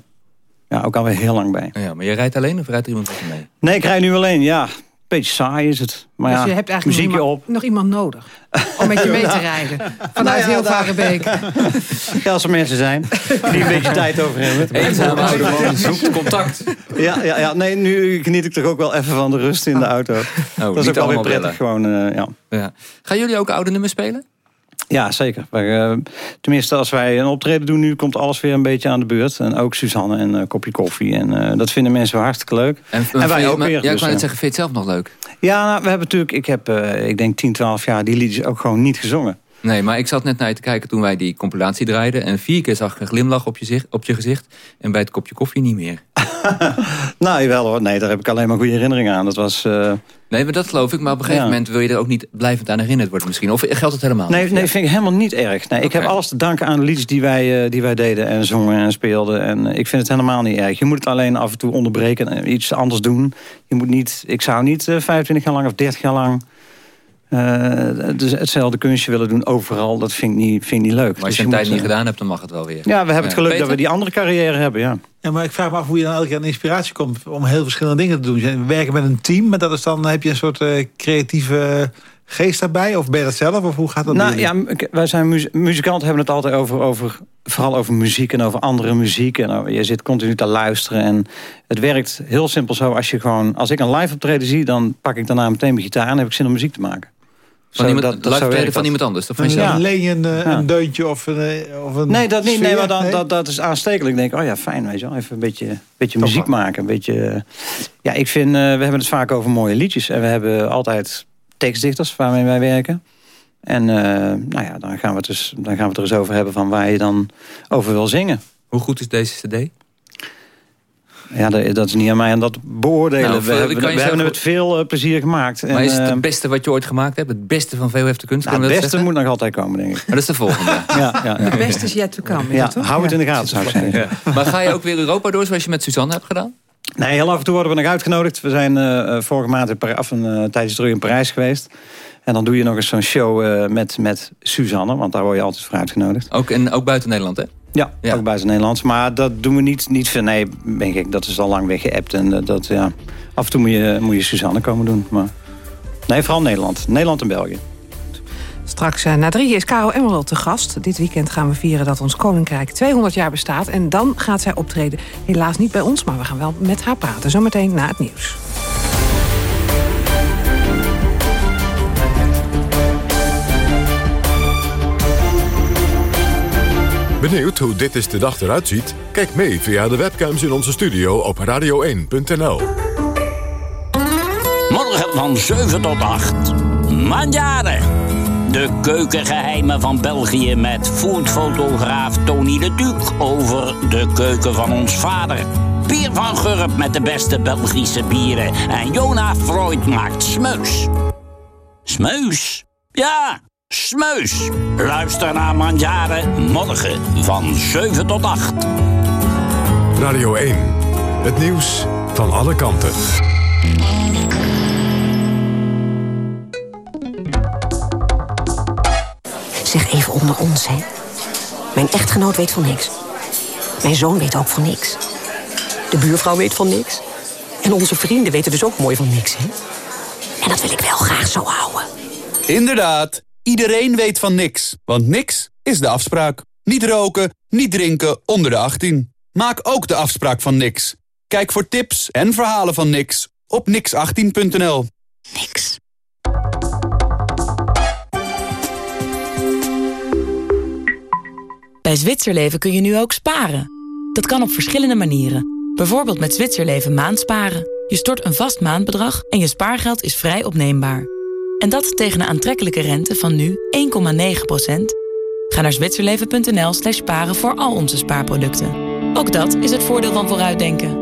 ja, ook alweer heel lang bij. Ja, maar je rijdt alleen of rijdt er iemand met je mee? Nee, ik rij nu alleen, ja. Beetje saai is het. Maar dus ja, je hebt eigenlijk nog muziekje iemand, nog iemand nodig om met je mee te rijden. [laughs] Vanuit Nou ja, heel Varenbeek. Ja, als er mensen zijn die een beetje tijd over hebben. Eenzame oude man zoekt contact. Ja, ja, ja, nee, nu geniet ik toch ook wel even van de rust in de auto. dat is ook wel weer prettig. Gewoon, eh, ja. Ja. Gaan jullie ook oude nummers spelen? Ja, zeker. Wij, eh, tenminste, als wij een optreden doen nu, komt alles weer een beetje aan de beurt. En ook Suzanne en een kopje koffie. En eh, dat vinden mensen wel hartstikke leuk. En, wij je- ook maar- weer. Ja, ik dus, wou net eh, zeggen, vind je het zelf nog leuk? Ja, nou, we hebben natuurlijk, ik heb, eh, ik denk 10, 12 jaar die liedjes ook gewoon niet gezongen. Nee, maar ik zat net naar je te kijken toen wij die compilatie draaiden. En vier keer zag ik een glimlach op je, zicht, op je gezicht. En bij het kopje koffie niet meer. [laughs] Nou, jawel hoor. Nee, daar heb ik alleen maar goede herinneringen aan. Dat was... eh, Nee, maar dat geloof ik. Maar op een gegeven Ja. moment wil je er ook niet blijvend aan herinnerd worden misschien. Of geldt het helemaal Nee, niet? nee, vind ik helemaal niet erg. Nee, Ik heb alles te danken aan de liedjes die wij, eh, die wij deden en zongen en speelden. En eh, ik vind het helemaal niet erg. Je moet het alleen af en toe onderbreken en iets anders doen. Je moet niet, ik zou niet eh, 25 jaar lang of 30 jaar lang dus hetzelfde kunstje willen doen overal. Dat vind ik niet, vind ik niet leuk. Maar als Dus je een tijd niet eh, gedaan hebt, dan mag het wel weer. Ja, we hebben het geluk dat we die andere carrière hebben, ja. Ja, maar ik vraag me af hoe je dan elke keer aan inspiratie komt... om heel verschillende dingen te doen. We werken met een team, maar dat is dan, heb je een soort eh, creatieve geest daarbij? Of ben je dat zelf? Of hoe gaat dat? Nou ja, wij zijn muzikanten hebben het altijd over, over, vooral over muziek en over andere muziek. En nou, je zit continu te luisteren. En het werkt heel simpel zo. Als, je gewoon, als ik een live optreden zie, dan pak ik daarna meteen mijn gitaar en heb ik zin om muziek te maken. Van iemand, dat- live van iemand anders? Of van Dan jezelf? leen je een, eh, Ja. een deuntje of een, eh, of een Nee, dat niet. Nee, maar dan, Nee? Dat, dat is aanstekelijk. Ik denk, oh ja, fijn, weet je wel. Even een beetje, beetje muziek maken. Een beetje, eh, ja, ik vind, eh, we hebben het vaak over mooie liedjes. En we hebben altijd tekstdichters waarmee wij werken. En eh, nou ja, dan gaan, we het dus, dan gaan we het er eens over hebben van waar je dan over wil zingen. Hoe goed is deze cd? Ja, dat dat is niet aan mij aan dat beoordelen. Nou, we hebben, kan je we hebben zeggen- het met veel eh, plezier gemaakt. Maar En, is het eh, het beste wat je ooit gemaakt hebt? Het beste van veel heeft de kunst? nou, het beste zeggen? moet nog altijd komen, denk ik. Maar dat is de volgende. [laughs] Ja, ja, ja. Het beste is yet to come. Ja, toch? hou het in de gaten, zou ik zeggen. Ja. Maar ga je ook weer Europa door zoals je met Suzanne hebt gedaan? Nee, heel af en toe worden we nog uitgenodigd. We zijn eh, vorige maand in Parijs, of een uh, tijdje terug in Parijs geweest. En dan doe je nog eens zo'n show eh, met, met Suzanne, want daar word je altijd voor uitgenodigd. Ook, en ook buiten Nederland, hè? Ja, ook buiten Nederlands. Maar dat doen we niet, niet veel. Nee, ben ik, dat is al lang weggeëpt. En eh, dat, ja, af en toe moet je, moet je Suzanne komen doen. Maar nee, vooral Nederland. Nederland en België. Straks eh, na drie is Caro Emerald te gast. Dit weekend gaan we vieren dat ons koninkrijk 200 jaar bestaat. En dan gaat zij optreden. Helaas niet bij ons, maar we gaan wel met haar praten. Zometeen na het nieuws. Benieuwd hoe dit is de dag eruit ziet? Kijk mee via de webcams in onze studio op radio1.nl. Morgen van 7 tot 8. Mandjaren. De keukengeheimen van België met foodfotograaf Tony de Duc over de keuken van ons vader. Pier van Gurp met de beste Belgische bieren. En Jona Freud maakt smeus. Smeus? Ja, smeus. Luister naar Mandjaren morgen van 7 tot 8. Radio 1. Het nieuws van alle kanten. Zeg even onder ons, hè. Mijn echtgenoot weet van niks. Mijn zoon weet ook van niks. De buurvrouw weet van niks. En onze vrienden weten dus ook mooi van niks, hè. En dat wil ik wel graag zo houden. Inderdaad, iedereen weet van niks. Want niks is de afspraak. Niet roken, niet drinken onder de 18. Maak ook de afspraak van niks. Kijk voor tips en verhalen van niks op nix18.nl. Niks. Bij Zwitserleven kun je nu ook sparen. Dat kan op verschillende manieren. Bijvoorbeeld met Zwitserleven maandsparen. Je stort een vast maandbedrag en je spaargeld is vrij opneembaar. En dat tegen een aantrekkelijke rente van nu 1,9%. Ga naar zwitserleven.nl slash sparen voor al onze spaarproducten. Ook dat is het voordeel van vooruitdenken.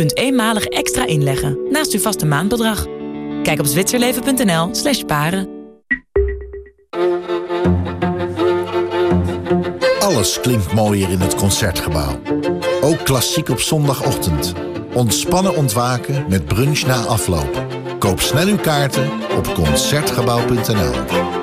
Kunt eenmalig extra inleggen naast uw vaste maandbedrag. Kijk op zwitserleven.nl slash sparen. Alles klinkt mooier in het Concertgebouw. Ook klassiek op zondagochtend. Ontspannen ontwaken met brunch na afloop. Koop snel uw kaarten op Concertgebouw.nl